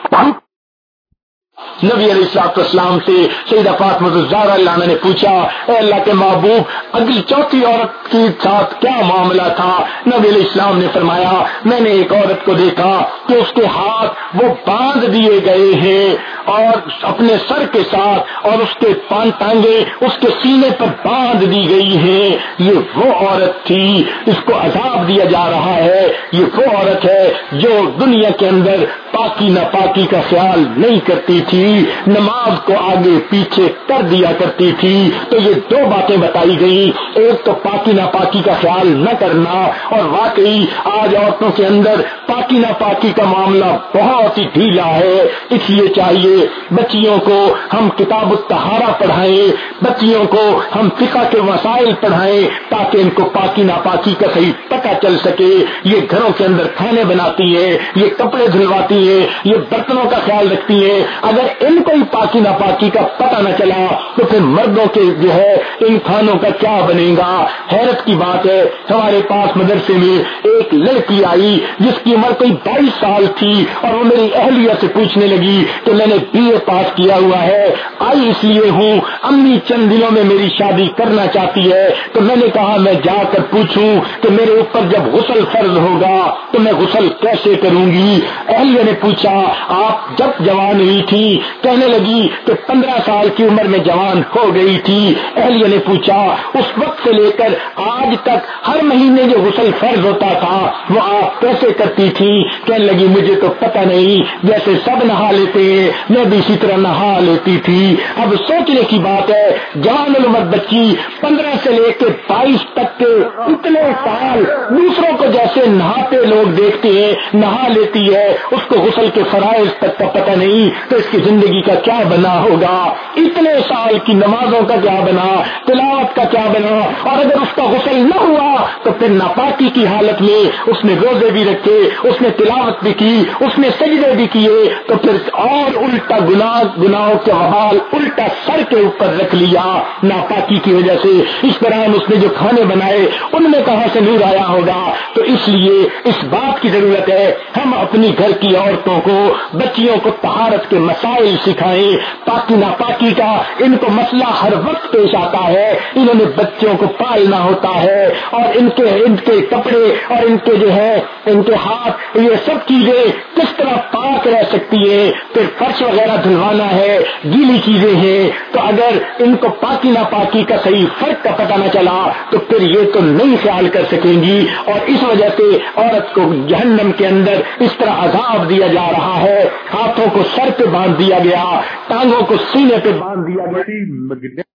نبی علیہ السلاط اسلام سے سید الزار اللہ نے پوچھا، اے اللہ کے محبوب، اگلی چوتھی عورت کے ساتھ کیا معاملہ تھا؟ نبی علیہ السلام نے فرمایا، میں نے ایک عورت کو دیکھا کہ اس کے ہاتھ وہ باندھ دیے گئے ہیں اور اپنے سر کے ساتھ اور اس کے پان ٹانگے اس کے سینے پر باندھ دی گئی ہیں۔ یہ وہ عورت تھی، اس کو عذاب دیا جا رہا ہے۔ یہ وہ عورت ہے جو دنیا کے اندر پاکی نہ پاکی کا خیال نہیں کرتی تھی۔ نماز کو آگے پیچھے کر دیا کرتی تھی۔ تو یہ دو باتیں بتائی گئی۔ ایک تو پاکی نہ پاکی کا خیال نہ کرنا، اور واقعی آج عورتوں کے اندر پاکی نہ پاکی کا معاملہ بہت ہی ڈھیلا ہے۔ اس لیے چاہیے بچیوں کو ہم کتاب التہارا پڑھائیں، بچیوں کو ہم فقہ کے وسائل پڑھائیں تاکہ ان کو پاکی نہ پاکی کا صحیح پتہ چل سکے۔ یہ گھروں کے اندر کھانے بناتی ہیں، یہ کپڑے دھلواتی ہیں، یہ برتنوں کا خیال رکھتی ہیں۔ اگر ان کو ہی پاکی نہ پاکی کا پتہ نہ چلا تو پھر مردوں کے جو ہے ان کا کیا بنے گا؟ حیرت کی بات ہے، ہمارے پاس مدرسے میں ایک لڑکی آئی جس کی عمر کوئی بائیس سال تھی اور وہ میری اہلیہ سے پوچھنے لگی کہ میں نے بی اے پاس کیا ہوا ہے۔ آئی اس لیے ہوں، امی چند دنوں میں میری شادی کرنا چاہتی ہے۔ تو میں نے کہا، میں جا کر پوچھوں کہ میرے اوپر جب غسل فرض ہوگا تو میں غسل کیسے کروں گی؟ اہلیہ نے پوچھا، آپ جب جوان ہوئی تھی کہنے لگی کہ پندرہ سال کی عمر میں جوان ہو گئی تھی۔ اہلیہ نے پوچھا، اس وقت سے لے کر آج تک ہر مہینے جو غسل فرض ہوتا تھا، وہ آپ کیسے کرتی تھی؟ کہنے لگی، مجھے تو پتہ نہیں، جیسے سب نہا لیتے ہیں میں بھی اسی طرح نہا لیتی تھی۔ اب سوچنے کی بات ہے، جوان العمر بچی پندرہ سے لے کے بائیس تک کے اتنے سال دوسروں کو جیسے نہاتے لوگ دیکھتے ہیں، نہا لیتی ہے، اس کو غسل کے فرائض تک کا پتہ نہیں، تو اس کی زندگی کا کیا بنا ہوگا؟ اتنے سال کی نمازوں کا کیا بنا؟ تلاوت کا کیا بنا؟ اور اگر اس کا غسل نہ ہوا، تو پھر ناپاکی کی حالت میں اس نے روزے بھی رکھے، اس نے تلاوت بھی کی، اس نے سجدے بھی کیے، تو پھر اور الٹا گنا گناہوں کے حوال الٹا سر کے اوپر رکھ لیا ناپاکی کی وجہ سے۔ اس طرح اس نے جو کھانے بنائے، ان میں کہاں سے نور آیا ہوگا؟ تو اس لیے اس بات کی ضرورت ہے، ہم اپنی گھر کی عورتوں کو، بچیوں کو تہارت کے مسائل سکھائیں، پاکی ناپاکی کا ان کو مسئلہ ہر وقت پیش آتا ہے۔ انہوں نے بچوں کو پالنا ہوتا ہے اور ان کے ان کے کپڑے اور ان کے جو ہے، ان کے ہاتھ، یہ سب چیزیں کس طرح پاک رہ سکتی ہے پھر فرش وغیرہ دھلوانا ہے، گیلی چیزیں ہیں۔ تو اگر ان کو پاکی ناپاکی کا صحیح فرق کا پتہ نہ چلا، تو پھر یہ تو نہیں خیال کر سکیں گی۔ اور اس وجہ سے عورت کو جہنم کے اندر اس طرح عذاب دیا جا رہا ہے۔ ہاتھوں کو سر پہ باندھ دیا گیا ٹانگوں کو سینے پہ باندھ دیا گیا۔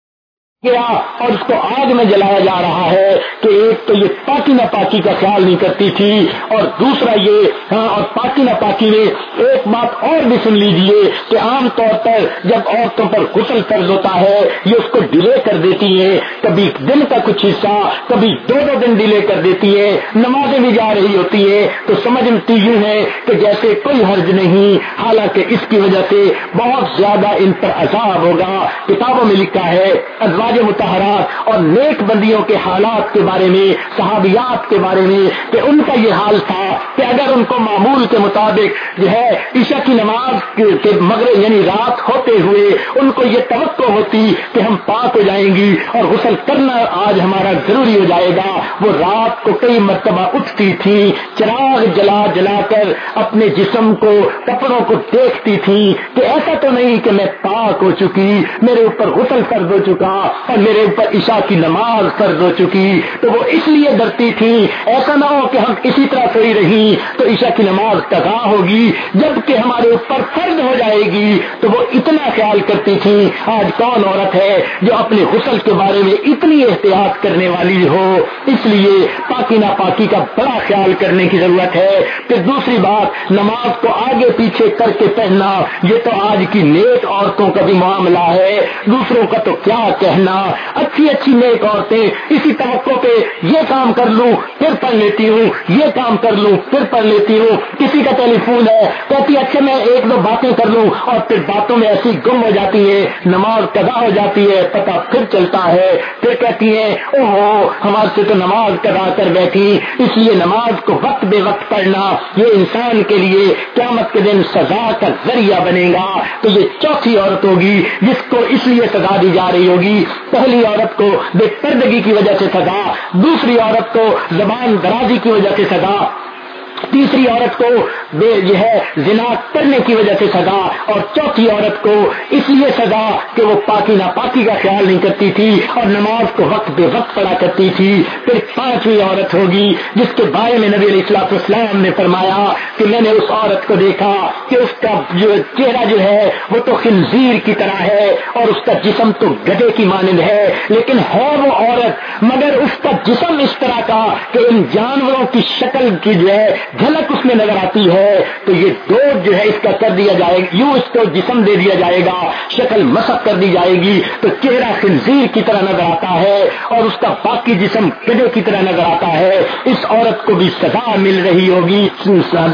گیا اور اس کو آگ میں جلایا جا رہا ہے کہ ایک تو یہ پاکی نہ پاکی کا خیال نہیں کرتی تھی اور دوسرا یہ ہاں اور پاکی نہ پاکی میں ایک بات اور بھی سن لیجیے کہ عام طور پر جب عورتوں پر غسل فرض ہوتا ہے، یہ اس کو ڈیلے کر دیتی ہے کبھی دن کا کچھ حصہ، کبھی دو دو دن ڈیلے کر دیتی ہے نمازیں بھی جا رہی ہوتی ہے تو سمجھتی یوں ہے کہ جیسے کوئی حرج نہیں، حالانکہ اس کی وجہ سے بہت زیادہ ان پر عذاب ہوگا، کتابوں میں لکھا ہے ازواج متحرات اور نیک بندیوں کے حالات کے بارے میں، صحابیات کے بارے میں کہ ان کا یہ حال تھا کہ اگر ان کو معمول کے مطابق جو ہے عشا کی نماز کے مگر یعنی رات ہوتے ہوئے ان کو یہ توقع ہوتی کہ ہم پاک ہو جائیں گی اور غسل کرنا آج ہمارا ضروری ہو جائے گا، وہ رات کو کئی مرتبہ اٹھتی تھی چراغ جلا جلا کر اپنے جسم کو، کپڑوں کو دیکھتی تھی کہ ایسا تو نہیں کہ میں پاک ہو چکی، میرے اوپر غسل فرض ہو چکا اور میرے اوپر عشاء کی نماز فرض ہو چکی، تو وہ اس لیے ڈرتی تھی، ایسا نہ ہو کہ ہم اسی طرح سوئی رہی تو عشاء کی نماز تگا ہوگی، جبکہ ہمارے اوپر فرض ہو جائے گی، تو وہ اتنا خیال کرتی تھی، آج کون عورت ہے جو اپنے غسل کے بارے میں اتنی احتیاط کرنے والی ہو؟ اس لیے پاکی ناپاکی کا بڑا خیال کرنے کی ضرورت ہے۔ پھر دوسری بات، نماز کو آگے پیچھے کر کے پہننا، یہ تو آج کی نیک عورتوں کا بھی معاملہ ہے۔ دوسروں کا تو کیا کہنا؟ اچھی اچھی نیک عورتیں، اسی توقع پہ یہ کام کر لوں، پھر پڑھ لیتی ہوں، یہ کام کر لوں، پھر پڑھ لیتی ہوں، کسی کا ٹیلی فون ہے، کہتی اچھا میں ایک دو باتیں کر لوں، اور پھر باتوں میں ایسی گم ہو جاتی ہے نماز قضا ہو جاتی ہے، پتہ پھر چلتا ہے، پھر کہتی ہیں، اوہو، ہمارے سے تو نماز قضا کر بیٹھی، اس لیے نماز کو وقت بے وقت پڑھنا، یہ انسان کے لیے قیامت کے دن سزا کا ذریعہ بنے گا، تو یہ چوتھی عورت ہوگی، جس کو اس لیے سزا دی جا رہی ہوگی پہلی عورت کو بے پردگی کی وجہ سے سزا، دوسری عورت کو زبان درازی کی وجہ سے سزا۔ تیسری عورت کو بے جو ہے زنا کرنے کی وجہ سے سزا اور چوتھی عورت کو اس لیے سزا کہ وہ پاکی ناپاکی کا خیال نہیں کرتی تھی اور نماز کو وقت بے وقت پڑا کرتی تھی۔ پھر پانچویں عورت ہوگی جس کے بارے میں نبی علیہ السلاط اسلام نے فرمایا کہ میں نے اس عورت کو دیکھا کہ اس کا جو چہرہ جو ہے وہ تو خنزیر کی طرح ہے اور اس کا جسم تو گدے کی مانند ہے، لیکن ہے وہ عورت، مگر اس کا جسم اس طرح کا کہ ان جانوروں کی شکل کی جو ہے جھلک اس میں نظر آتی ہے، تو یہ دو جو ہے اس کا کر دیا جائے گا، یوں اس کو جسم دے دیا جائے گا، شکل مسق کر دی جائے گی، تو چہرہ خنزیر کی طرح نظر آتا ہے اور اس کا باقی جسم کدے کی طرح نظر آتا ہے۔ اس عورت کو بھی سزا مل رہی ہوگی۔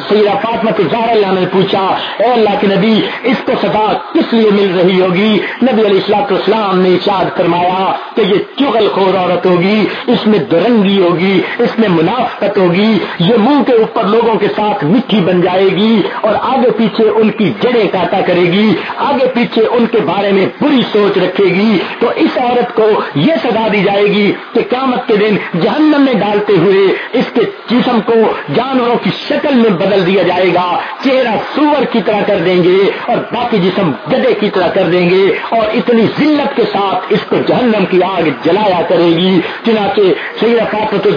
سیرا فاطمہ کے زہر اللہ نے پوچھا، اے اللہ کے نبی، اس کو سزا کس لیے مل رہی ہوگی؟ نبی علیہ السلاط اسلام نے اشاد فرمایا کہ یہ چغل خور عورت ہوگی، اس میں درنگی ہوگی، اس میں منافقت ہوگی، یہ منہ کے اوپر لوگوں کے ساتھ مٹھی بن جائے گی اور آگے پیچھے ان کی جڑیں کاٹا کرے گی، آگے پیچھے ان کے بارے میں بری سوچ رکھے گی۔ تو اس عورت کو یہ سزا دی جائے گی کہ قیامت کے دن جہنم میں ڈالتے ہوئے اس کے جسم کو جانوروں کی شکل میں بدل دیا جائے گا۔ چہرہ سور کی طرح کر دیں گے اور باقی جسم گدے کی طرح کر دیں گے اور اتنی ذلت کے ساتھ اس کو جہنم کی آگ جلایا کرے گی۔ چنانچہ سید فاطمت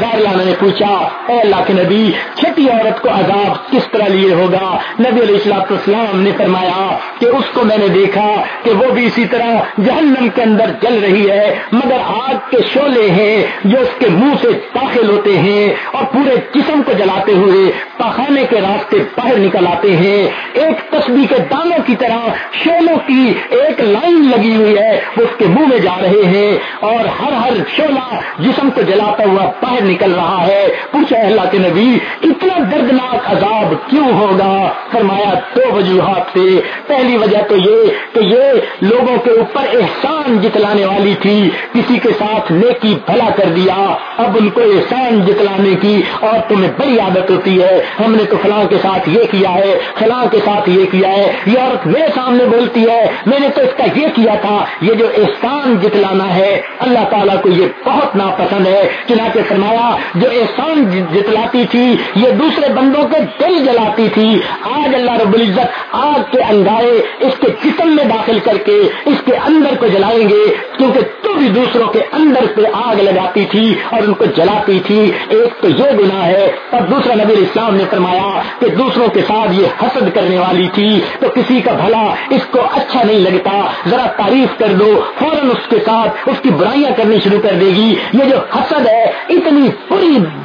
نے پوچھا، اے اللہ کے نبی چھٹی عورت کو عذاب کس طرح لیے ہوگا؟ نبی علیہ السلاط اسلام نے فرمایا کہ اس کو میں نے دیکھا کہ وہ بھی اسی طرح جہنم کے اندر جل رہی ہے، مگر آگ کے شولے ہیں جو اس کے منہ سے داخل ہوتے ہیں اور پورے جسم کو جلاتے ہوئے پخانے کے راستے باہر نکل آتے ہیں۔ ایک تصویر کے دانوں کی طرح شولوں کی ایک لائن لگی ہوئی ہے، وہ اس کے منہ میں جا رہے ہیں اور ہر ہر شولہ جسم کو جلاتا ہوا باہر نکل رہا ہے۔ پوچھا اللہ کے نبی، اتنا دردناک عذاب کیوں ہوگا؟ فرمایا، دو وجوہات سے پہلی وجہ تو یہ کہ یہ لوگوں کے اوپر احسان جتلانے والی تھی، کسی کے ساتھ نیکی بھلا کر دیا۔ اب ان کو احسان جتلانے کی اور تمہیں بڑی عادت ہوتی ہے۔ ہم نے تو فلاں کے ساتھ یہ کیا ہے، فلاں کے ساتھ یہ کیا ہے۔ یہ عورت میرے سامنے بولتی ہے، میں نے تو اس کا یہ کیا تھا۔ یہ جو احسان جتلانا ہے، اللہ تعالیٰ کو یہ بہت ناپسند ہے۔ چنانچہ فرمایا، جو احسان جتلاتی تھی، یہ دوسرے بندوں کے دل جلاتی تھی۔ آج اللہ رب العزت آگ کے انگارے اس کے جسم میں داخل کر کے اس کے اندر کو جلائیں گے، کیونکہ تو بھی دوسروں کے اندر پہ آگ لگاتی تھی اور ان کو جلاتی تھی۔ ایک تو یہ گناہ ہے، اور دوسرا نبی اسلام نے فرمایا کہ دوسروں کے ساتھ یہ حسد کرنے والی تھی، تو کسی کا بھلا اس کو اچھا نہیں لگتا۔ ذرا تعریف کر دو، فوراً اس کے ساتھ اس کی برائیاں کرنی شروع کر دے گی۔ یہ جو حسد ہے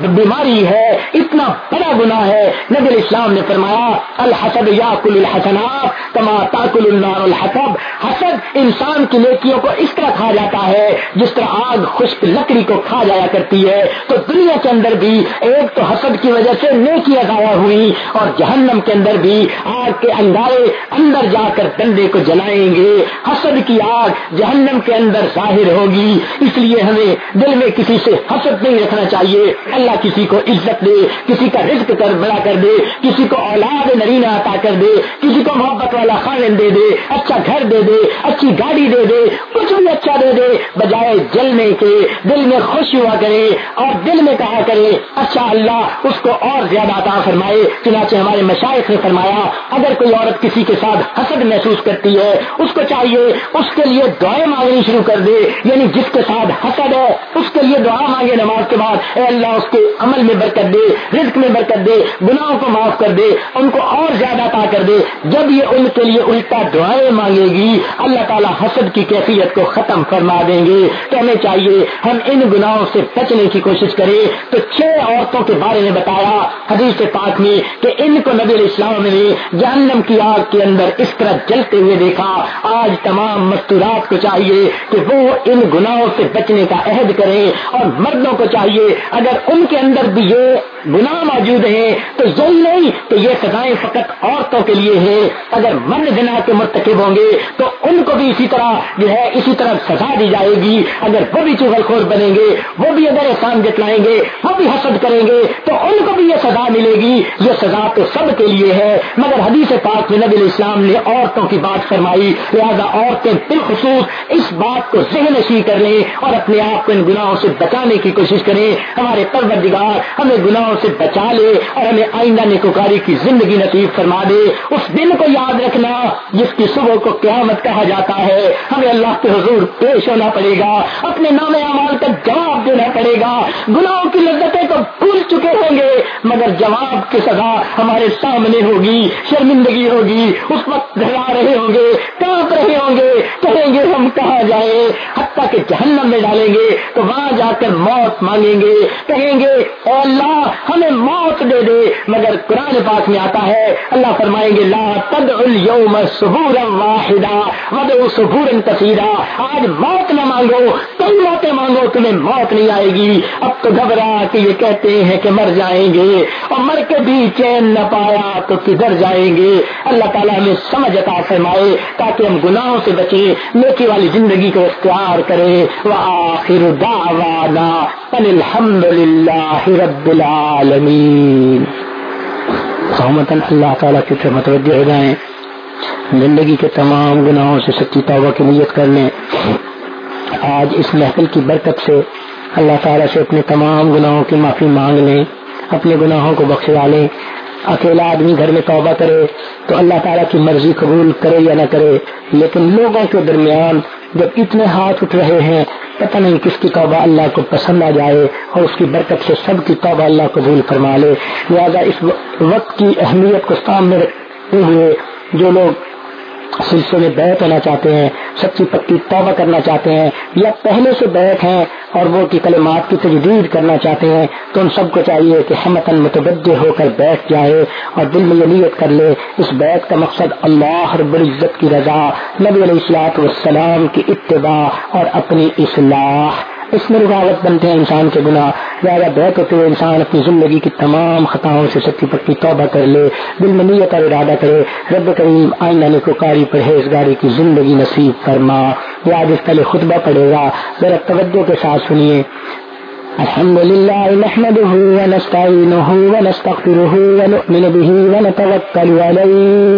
بیماری ہے، اتنا بڑا گناہ ہے۔ نبی اسلام نے فرمایا، الحسد یا کل الحسنات کما تاکل النار الحسب حسد انسان کی نیکیوں کو اس طرح کھا جاتا ہے، جس طرح آگ، خشک لکڑی کو کھا جایا کرتی ہے۔ تو دنیا کے اندر بھی ایک تو حسد کی وجہ سے نیکیاں ضائع ہوئی اور جہنم کے اندر بھی آگ کے انگارے اندر جا کر ڈنڈے کو جلائیں گے۔ حسد کی آگ جہنم کے اندر ظاہر ہوگی۔ اس لیے ہمیں دل میں کسی سے حسد نہیں رکھنا چاہیے۔ اللہ کسی کو عزت دے، کسی کا رزق کر، بڑا کر دے، کسی کو اولاد نرینا عطا کر دے، کسی کو محبت والا خان دے دے اچھا گھر دے دے، اچھی گاڑی دے دے، کچھ بھی اچھا دے دے، بجائے جلنے کے دل میں خوش ہوا کرے اور دل میں کہا کرے اچھا اللہ اس کو اور زیادہ عطا فرمائے، چنانچہ ہمارے مشائق نے فرمایا، اگر کوئی عورت کسی کے ساتھ حسد محسوس کرتی ہے، اس کو چاہیے اس کے لیے دعائیں مانگنی شروع کر دے یعنی جس کے ساتھ حسد ہے، اس کے لیے دعا مانگے نماز کے بعد، اے اللہ اس کے عمل میں برکت دے، رزق میں برکت دے، گناہوں کو معاف کر دے، ان کو اور زیادہ تا کر دے۔ جب یہ ان کے لیے الٹا دعائیں مانگے گی، اللہ تعالیٰ حسد کی کیفیت کو ختم فرما دیں گے۔ تو ہمیں چاہیے ہم ان گناہوں سے بچنے کی کوشش کریں۔ تو چھ عورتوں کے بارے میں بتایا حدیث پاک میں کہ ان کو نبی الاسلام نے جہنم کی آگ کے اندر اس طرح جلتے ہوئے دیکھا۔ آج تمام مستورات کو چاہیے کہ وہ ان گناہوں سے بچنے کا عہد کریں اور مردوں کو چاہیے اگر ان کے اندر بھی یہ گناہ موجود ہیں، تو یہی نہیں کہ یہ سزائیں فقط عورتوں کے لیے ہیں۔ اگر مرد گنا کے مرتکب ہوں گے، تو ان کو بھی اسی طرح جو ہے، اسی طرح سزا دی جائے گی۔ اگر وہ بھی چغل خور بنیں گے، وہ بھی اگر احسان جتلائیں گے، وہ بھی حسد کریں گے، تو ان کو بھی یہ سزا ملے گی۔ یہ سزا تو سب کے لیے ہے۔ مگر حدیث پاک میں نبی الاسلام نے عورتوں کی بات فرمائی، لہٰذا عورتیں بالخصوص اس بات کو ذہن نشی کر لیں اور اپنے آپ کو ان گناہوں سے بچانے کی کوشش کریں۔ ہمارے پروردگار ہمیں گناہوں سے بچا لے اور ہمیں آئندہ نکوکاری کی زندگی نصیب فرما دے۔ اس دن کو یاد رکھنا جس کی صبح کو قیامت کہا جاتا ہے۔ ہمیں اللہ کے حضور پیش ہونا پڑے گا۔ اپنے نام اعمال کا جواب دینا پڑے گا۔ گناہوں کی لذتیں تو بھول چکے ہوں گے، مگر جواب کی سزا ہمارے سامنے ہوگی، شرمندگی ہوگی، اس وقت گھر رہے ہوں گے، کانپ رہے ہوں گے حتیٰ کہ جہنم میں ڈالیں گے، تو وہاں جا کر موت مانگیں گے۔ کہیں گے، اے اللہ، ہمیں موت دے دے۔ مگر قرآن پاک میں آتا ہے، اللہ فرمائیں گے، لا تد اليوم سبورا واحدا ودعو سبورا کثیرا۔ آج موت نہ مانگو، کئی موتیں مانگو، تمہیں موت نہیں آئے گی۔ اب تو گھبرا کہ یہ کہتے ہیں کہ مر جائیں گے، اور مر کے بھی چین نہ پایا تو کدھر جائیں گے؟ اللہ تعالیٰ ہمیں سمجھ عطا فرمائے تاکہ ہم گناہوں سے بچیں، نیکی والی زندگی کو اختیار کریں۔ وآخر دعوانا ان الحمد للہ رب العالمین۔ سہمتاً اللہ تعالیٰ کی طرف متوجہ ہو جائیں زندگی کے تمام گناہوں سے سچی توبہ کی نیت کر لیں۔ آج اس محفل کی برکت سے اللہ تعالیٰ سے اپنے تمام گناہوں کی معافی مانگ لیں، اپنے گناہوں کو بخشوا لیں۔ اکیلا آدمی گھر میں توبہ کرے تو اللہ تعالیٰ کی مرضی قبول کرے یا نہ کرے، لیکن لوگوں کے درمیان جب اتنے ہاتھ اٹھ رہے ہیں، پتہ نہیں کس کی توبہ اللہ کو پسند آ جائے اور اس کی برکت سے سب کی توبہ اللہ قبول فرما لے۔ لہٰذا اس وقت کی اہمیت کو سامنے رکھتے ہوئے جو لوگ سلسلے میں بیت ہونا چاہتے ہیں سچی پکی توبہ کرنا چاہتے ہیں، یا پہلے سے بیت ہیں اور وہ کی کلمات کی تجدید کرنا چاہتے ہیں، تو ان سب کو چاہیے کہ ہمتن متوجہ ہو کر بیٹھ جائے اور دل میں یہ نیت کر لے، اس بیت کا مقصد اللہ رب العزت کی رضا، نبی علیہ السلاط والسلام کی اتباع اور اپنی اصلاح۔ اس میں رکاوٹ بنتے ہیں انسان کے گناہ، زیادہ بیت ہوتے ہوئے انسان اپنی زندگی کی تمام خطاؤں سے سچی پکی توبہ کر لے، دل میں نیت اور ارادہ کرے۔ رب کریم آئندہ نکوکاری پرہیزگاری کی زندگی نصیب فرما۔ یا آج اس پہلے خطبہ پڑے گا، ذرا توجہ کے ساتھ سنیے۔ الحمد لله نحمده ونستعينه ونستغفره ونؤمن به ونتوكل عليه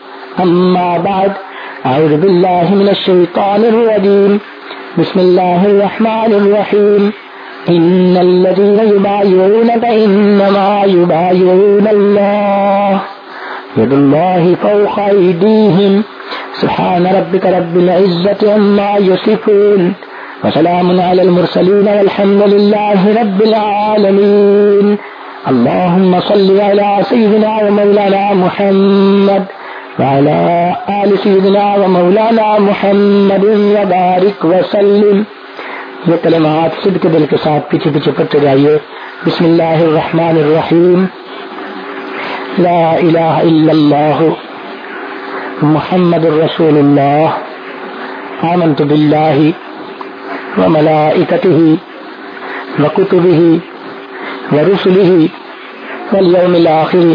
أما بعد أعوذ بالله من الشيطان الرجيم. بسم الله الرحمن الرحيم. إن الذين يبايعونك إنما يبايعون الله. يد الله فوق أيديهم. سبحان ربك رب العزة عما يصفون. وسلام على المرسلين والحمد لله رب العالمين. اللهم صل على سيدنا ومولانا محمد. وعلى آل سيدنا ومولانا محمد وبارك وسلم. یہ کلمات صدق دل کے ساتھ پیچھے پیچھے پڑھتے جائیے. بسم اللہ الرحمن الرحیم. لا الہ الا اللہ. محمد الرسول اللہ. آمنت باللہ وملائکته وكتبه ورسله واليوم الآخر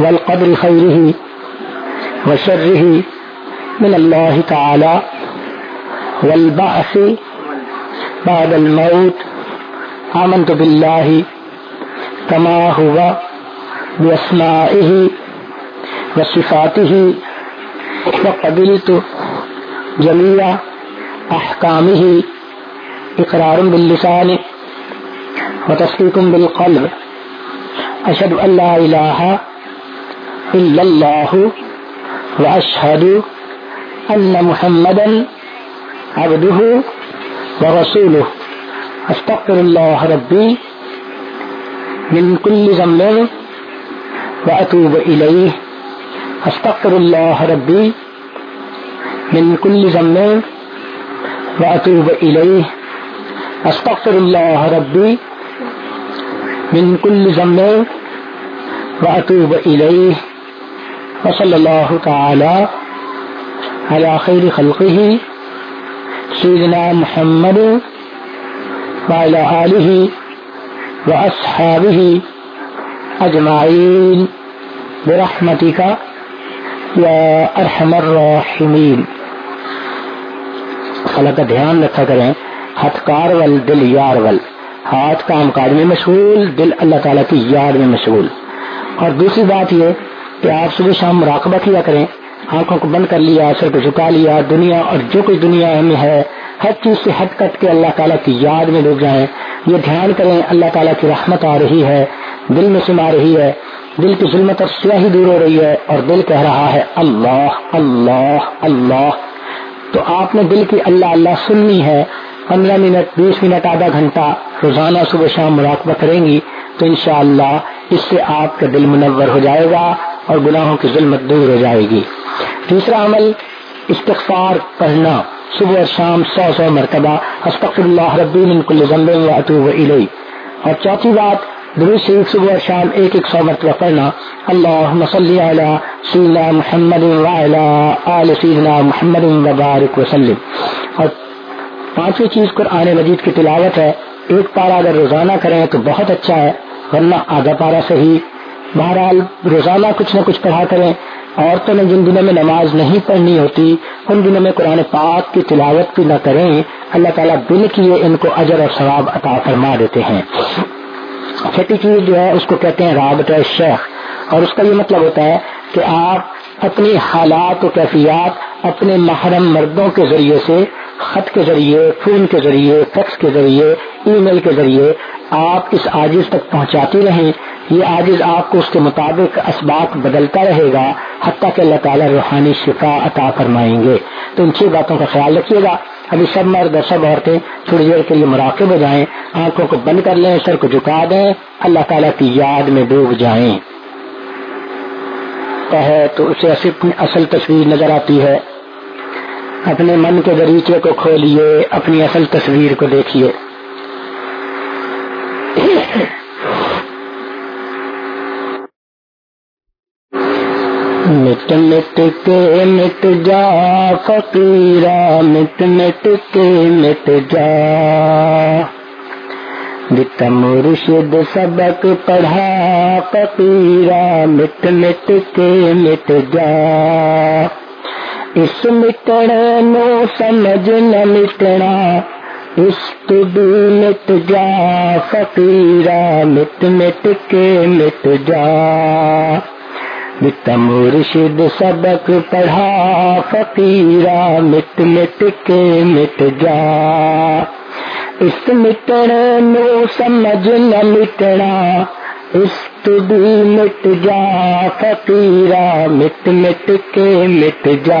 والقدر خيره وشره من الله تعالى والبعث بعد الموت. آمنت بالله كما هو بأسمائه وصفاته وقبلت جميع أحكامه. إقرار باللسان وتصديق بالقلب. أشهد أن لا إله إلا الله. وأشهد أن محمدا عبده ورسوله. أستغفر الله ربي من كل ذنب وأتوب إليه. أستغفر الله ربي من كل ذنب وأتوب إليه. أستغفر الله ربي من كل ذنب وأتوب إليه. وصلى الله تعالى على خير خلقه سيدنا محمد وعلى آله وأصحابه أجمعين برحمتك يا أرحم الراحمين خلق کا دھیان رکھا کریں، ہتھ کار ول، دل یار ول۔ ہاتھ کام کاج میں مشغول، دل اللہ تعالیٰ کی یاد میں مشغول۔ اور دوسری بات یہ کہ آپ صبح شام مراقبہ کیا کریں، آنکھوں کو بند کر لیا، سر کو جھکا لیا، دنیا اور جو کچھ دنیا میں ہے، ہر چیز سے ہٹ کٹ کے اللہ تعالیٰ کی یاد میں ڈوب جائیں۔ یہ دھیان کریں، اللہ تعالیٰ کی رحمت آ رہی ہے، دل میں سما رہی ہے۔ دل کی ظلمت اور سیاہی دور ہو رہی ہے اور دل کہہ رہا ہے، اللہ اللہ اللہ۔ تو آپ نے دل کی اللہ اللہ سننی ہے۔ پندرہ منٹ، بیس منٹ، آدھا گھنٹہ روزانہ صبح شام مراقبہ کریں گی تو انشاءاللہ اس سے آپ کا دل منور ہو جائے گا۔ اور گناہوں کی ظلمت دور ہو جائے گی۔ تیسرا عمل، استغفار پڑھنا۔ صبح اور شام سو سو مرتبہ استغفر اللہ ربی من کل ذنب و اتوب الی اور چوتھی بات، درود شریف صبح اور شام ایک ایک سو مرتبہ پڑھنا۔ اللہ صلی علی سیدنا محمد وعلی آل سیدنا محمد وبارک وسلم۔ اور پانچویں چیز قرآن مجید کی تلاوت ہے۔ ایک پارا اگر روزانہ کریں تو بہت اچھا ہے، ورنہ آدھا پارا صحیح۔ بہرحال روزانہ کچھ نہ کچھ پڑھا کریں۔ عورتوں نے جن دنوں میں نماز نہیں پڑھنی ہوتی، ان دنوں میں قرآن پاک کی تلاوت بھی نہ کریں۔ اللہ تعالیٰ دل کیے ان کو اجر اور ثواب عطا فرما دیتے ہیں۔ چھٹی چیز جو ہے، اس کو کہتے ہیں رابط شیخ اور اس کا یہ مطلب ہوتا ہے کہ آپ اپنی حالات و کیفیات اپنے محرم مردوں کے ذریعے سے، خط کے ذریعے، فون کے ذریعے فیکس کے ذریعے، ای میل کے ذریعے آپ اس عاجز تک پہنچاتی رہیں، یہ عاجز آپ کو اس کے مطابق اسباق بدلتا رہے گا، حتیٰ کہ اللہ تعالیٰ روحانی شفا عطا فرمائیں گے۔ تو ان چھ باتوں کا خیال رکھیے گا۔ ابھی سب مرد اور سب عورتیں تھوڑی دیر کے لیے مراقب ہو جائیں، آنکھوں کو بند کر لیں، سر کو جھکا دیں، اللہ تعالیٰ کی یاد میں ڈوب جائیں۔ ہے تو اسے اصل تصویر نظر آتی ہے۔ اپنے من کے دریچے کو کھولئے اپنی اصل تصویر کو دیکھیے۔ مٹ مٹ کے مٹ جا فقیرا مٹ مٹ کے مٹ جا جت مرشد سبق پڑھا فقیرا مٹ مٹ کے مٹ جا اس مٹنے نو سمجھ نہ مٹنا اس تو بھی مٹ جا فقیرا مٹ مٹ کے مٹ جا۔ مت مرشد سبق پڑھا فقیرا مٹ مٹ کے مٹ جا۔ اس مٹنے نو سمجھ نہ مٹنا اس بھی مٹ جا فقیرا مٹ مٹ کے مٹ جا۔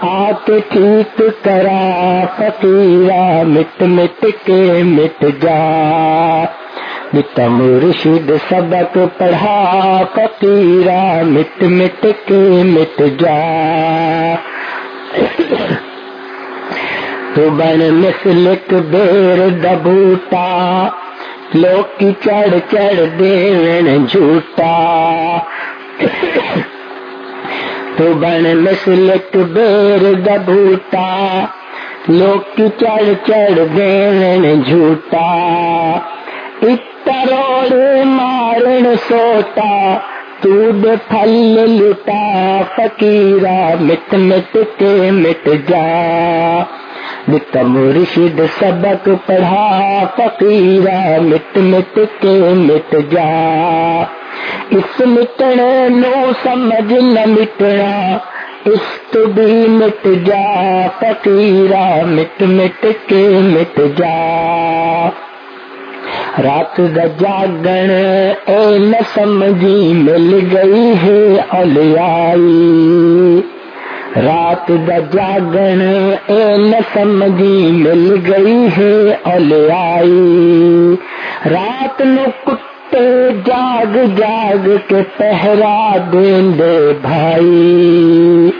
مرشد ٹھیک کرا، فقیرا مٹ مٹ کے مٹ جا۔ مرشد سبق پڑھا، فقیرا مٹ مٹ کے مٹ جا۔ تو بن مسلک بیر دبوٹا لوگ چڑھ چڑھ دے جھوٹا۔ تو بن مسلک بیر دبوٹا لوگ چڑھ چڑھ دے جھوٹا۔ اتروڑ مارن سوٹا، تو پھل لٹا فقیرا مٹ مٹ کے مٹ جا۔ مرشد سبق پڑھا فقیرا مٹ مٹ کے مٹ جا۔ اس مٹنے نو سمجھ نہ مٹنا، اس تو بھی مٹ جا فقیرا مٹ مٹ کے مٹ جا۔ رات دا جاگن، اے نہ سمجھی مل گئی ہے اولیائی۔ رات دا جاگن، اے نہ سمجھی مل گئی ہے اولیائی۔ رات نو کتے جاگ جاگ کے پہرا دیں دے بھائی۔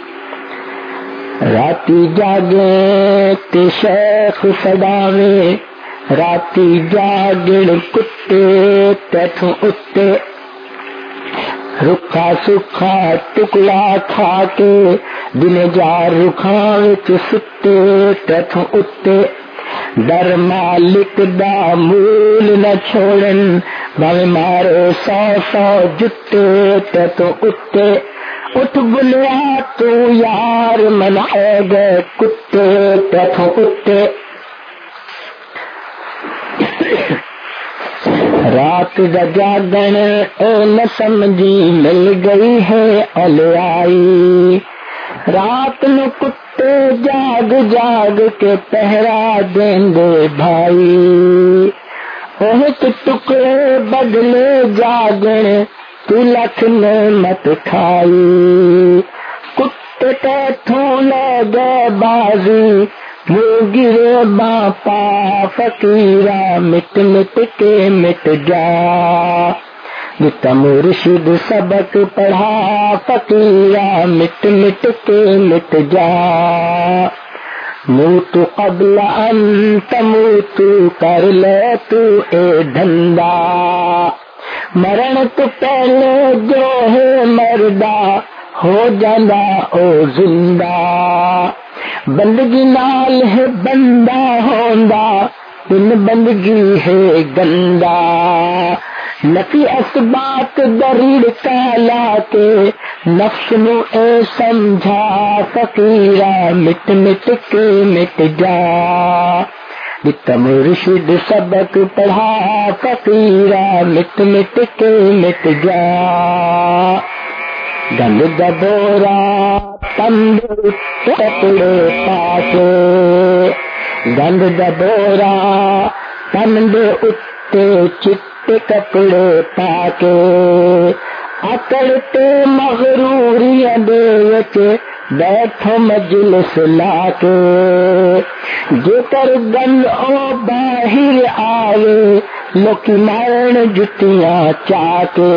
راتی جاگے تے شیخ سداوے راتی جاگن کتے تیتھوں اتے۔ رکھا سکھا ٹکڑا کھا کے، دن جار رکھا ستے تیتھوں اتے۔ در مالک دا مول نہ چھوڑن بھاوے مارے سو سو جتے تیتھوں اتے اٹھ بلیا تو یار منائے گئے کتے تیتھوں اتے رات دا جاگن اے نہ سمجھی مل گئی ہے الیائی۔ رات نو کتے جاگ جاگ کے پہرا دیں دے بھائی۔ بہت ٹکڑے بدلے جاگن تو لکھ نے مت کھائی۔ کتے تیتھوں لے گئے بازی، وہ گرے باپا فقیرا مٹ مٹ کے مٹ جا جتا مرشد سبق پڑھا فقیرا مٹ مٹ کے مٹ جا موت قبل ان تموت کر لے تو اے دھندا۔ مرن تو پہلے جو ہے مردہ ہو جانا او زندہ۔ بندگی نال ہے بندہ ہوندا، ان بندگی ہے گندا۔ نفی اسبات دریڑ کالا کے نفس نو اے سمجھا فقیرا مٹ مٹ کے مٹ جا۔ تم مرشد سبق پڑھا فقیرا مٹ مٹ کے مٹ جا۔ گند دبورا تمبو کپڑے پاتے گند دبورا تمبے اتے چٹ کپڑے پا پاتے اکڑتے مغروری دے بیٹھو مجلس لا کے جیکر گن او باہر آئے لوکی مارن جتیاں چاہتے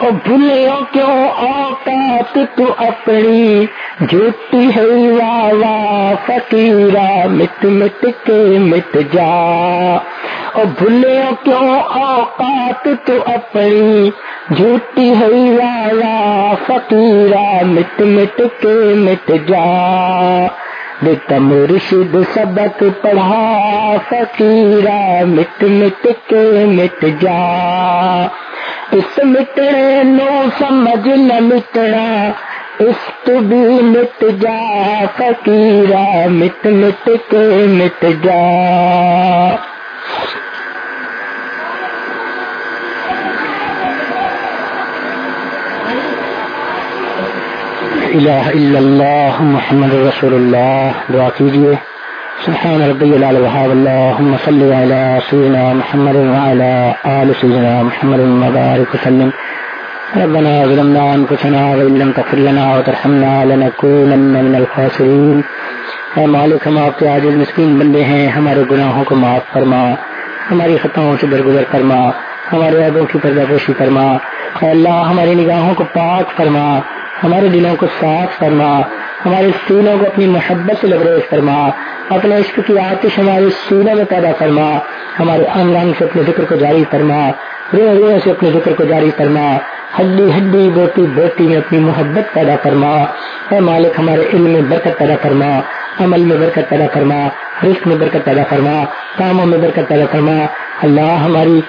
او بھلیوں کیوں اوقات تو اپنی جھوٹی ہے واوا فقیرا مٹ مٹ کے مٹ جا۔ او کیوں اوقات تو اپنی جھوٹی ہے واوا فقیرا مٹ مٹ کے مٹ جا۔ مرشد سبق پڑھا فقیرا مٹ مٹ کے مٹ جا۔ اس مٹنے نو سمجھ نہ مٹنا، اس تو بھی مٹ جا۔ فقیرا مٹ مٹ کے مٹ جا۔ الہ الا اللہ محمد رسول اللہ دعا کیجیے سبحان ربی العلی وحاب. اللہم صلی علی سیدنا محمد وعلا آل سیدنا محمد مبارک وسلم. ربنا ظلمنا انفسنا وان لم تغفر لنا وترحمنا لنكونن من الخاسرین. اے مالک، ہم آپ کے عاجز مسکین بندے ہیں، ہمارے گناہوں کو معاف فرما، ہماری خطاؤں سے درگزر فرما، ہمارے عیبوں کی پردہ پوشی فرما، اے اللہ، ہماری نگاہوں کو پاک فرما ہمارے دلوں کو صاف فرما، ہمارے سینوں کو اپنی محبت سے لبریز فرما، اپنے عشق کی آتش ہمارے سینوں میں پیدا فرما، ہمارے انگ انگ سے اپنے ذکر کو جاری فرما روح روح سے اپنے ذکر کو جاری فرما، ہڈی ہڈی بوٹی بوٹی میں اپنی محبت پیدا فرما، اے مالک ہمارے علم میں برکت پیدا فرما، عمل میں برکت پیدا فرما، رزق میں برکت پیدا فرما، کاموں میں برکت پیدا فرما، اللہ ہماری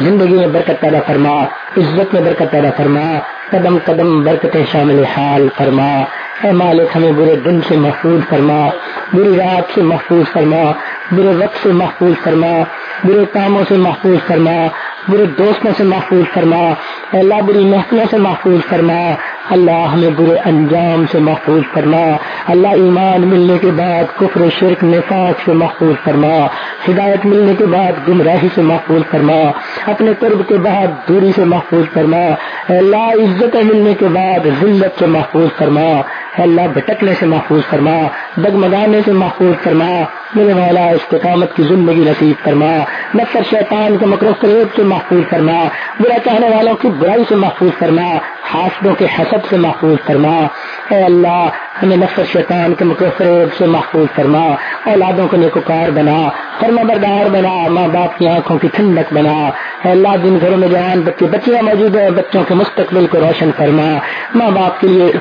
زندگی میں برکت پیدا فرما، عزت میں برکت پیدا فرما قدم قدم برکت شامل حال فرما۔ اے مالک، ہمیں برے دن سے محفوظ فرما۔ بری رات سے محفوظ فرما۔ برے وقت سے محفوظ فرما۔ برے کاموں سے محفوظ فرما۔ برے دوستوں سے محفوظ فرما۔ اللہ، بری محفلوں سے محفوظ فرما۔ اللہ ہمیں برے انجام سے محفوظ فرما۔ اللہ ایمان ملنے کے بعد کفر و شرک نفاق سے محفوظ فرما۔ ہدایت ملنے کے بعد گمراہی سے محفوظ فرما۔ اپنے قرب کے بعد دوری سے محفوظ فرما۔ اللہ عزت ملنے کے بعد ذلت سے محفوظ فرما۔ اللہ، بھٹکنے سے محفوظ فرما۔ دگمگانے سے محفوظ فرما۔ میرے مولا استقامت کی زندگی نصیب فرما۔ نفر شیطان کے مکرو فریب سے محفوظ فرما۔ برا چاہنے والوں کی برائی سے محفوظ فرما۔ حاصلوں کے حسد سے محفوظ فرما۔ اے اللہ، ہمیں نفر شیطان کے مکرو فریب سے محفوظ فرما۔ اولادوں کو نیکوکار بنا۔ فرما بردار بنا۔ ماں باپ کی آنکھوں کی ٹھنڈک بنا۔ اے اللہ، جن گھروں میں جوان بچے بچیاں موجود ہیں، بچوں کے مستقبل کو روشن فرما۔ ماں باپ کے لیے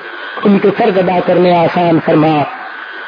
ان کے فرض ادا کرنے آسان فرما۔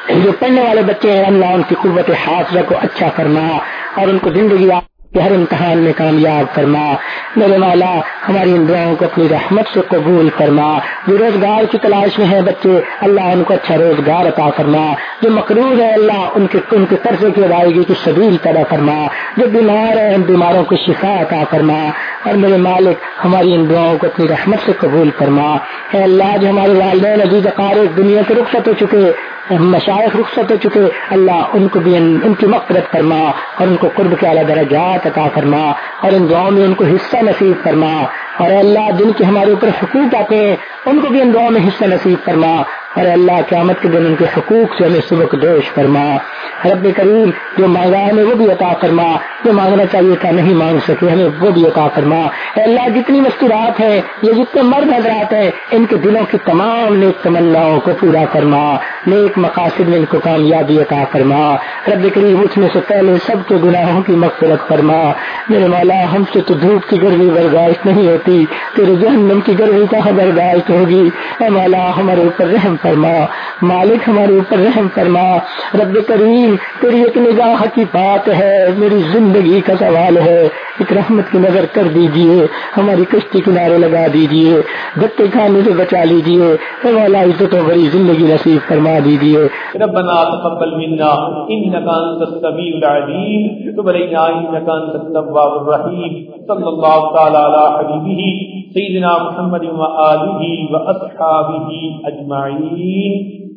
جو پڑھنے والے بچے ہیں، اللہ ان کی قوت حافظہ کو اچھا فرما اور ان کو زندگی کہ ہر امتحان میں کامیاب فرما۔ میرے مولا، ہماری ان دعاؤں کو اپنی رحمت سے قبول فرما۔ جو روزگار کی تلاش میں ہیں بچے، اللہ ان کو اچھا روزگار عطا فرما۔ جو مقروض ہے اللہ ان کے ان کے قرضے کی ادائیگی کی شبیل پیدا فرما۔ جو بیمار ہیں، ان بیماروں کو شفا عطا فرما۔ اور میرے مالک، ہماری ان دعاؤں کو اپنی رحمت سے قبول فرما۔ اے اللہ، جو ہمارے والدین عزیز اقارب دنیا سے رخصت ہو چکے مشائق رخصت ہو چکے، اللہ ان کو بھی ان کی مفرت فرما اور ان کو قرب کے اعلیٰ درجات عطا فرما اور ان دعاؤں میں ان کو حصہ نصیب فرما۔ اور اللہ، جن کے ہمارے اوپر حقوق آتے ہیں، ان کو بھی ان دعاؤں میں حصہ نصیب فرما۔ اور اللہ، قیامت کے دن ان کے حقوق سے ہمیں سبق دوش فرما۔ رب کریم جو مانگا ہمیں وہ بھی عطا فرما۔ جو مانگنا چاہیے تھا، نہیں مانگ سکے، ہمیں وہ بھی عطا فرما۔ اے اللہ، جتنی مستورات ہیں یہ جتنے مرد حضرات ہیں، ان کے دلوں کی تمام نیک تمناؤں کو پورا فرما۔ نیک مقاصد میں ان کو کامیابی عطا فرما۔ رب کریم، اٹھنے سے پہلے سب کے گناہوں کی مغفرت فرما۔ میرے مولا، ہم سے تو دھوپ کی گرمی برداشت نہیں ہوتی، تیرے جہنم کی گرمی کہاں برداشت ہوگی۔ اے مولا، ہمارے اوپر رحم فرما۔ مالک ہمارے اوپر رحم فرما۔ رب کریم تیری ایک نگاہ کی بات ہے، میری زندگی کا سوال ہے۔ ایک رحمت کی نظر کر دیجیے، ہماری کشتی کنارے لگا دیجیے، گٹے کھانے سے بچا لیجیے والا عزت و بڑی زندگی نصیب فرما دیجیے۔ ربنا تقبل منا انك انت السميع العليم تب علينا انك انت التواب الرحيم صلى الله تعالى على حبيبه سيدنا محمد وآله وأصحابه أجمعين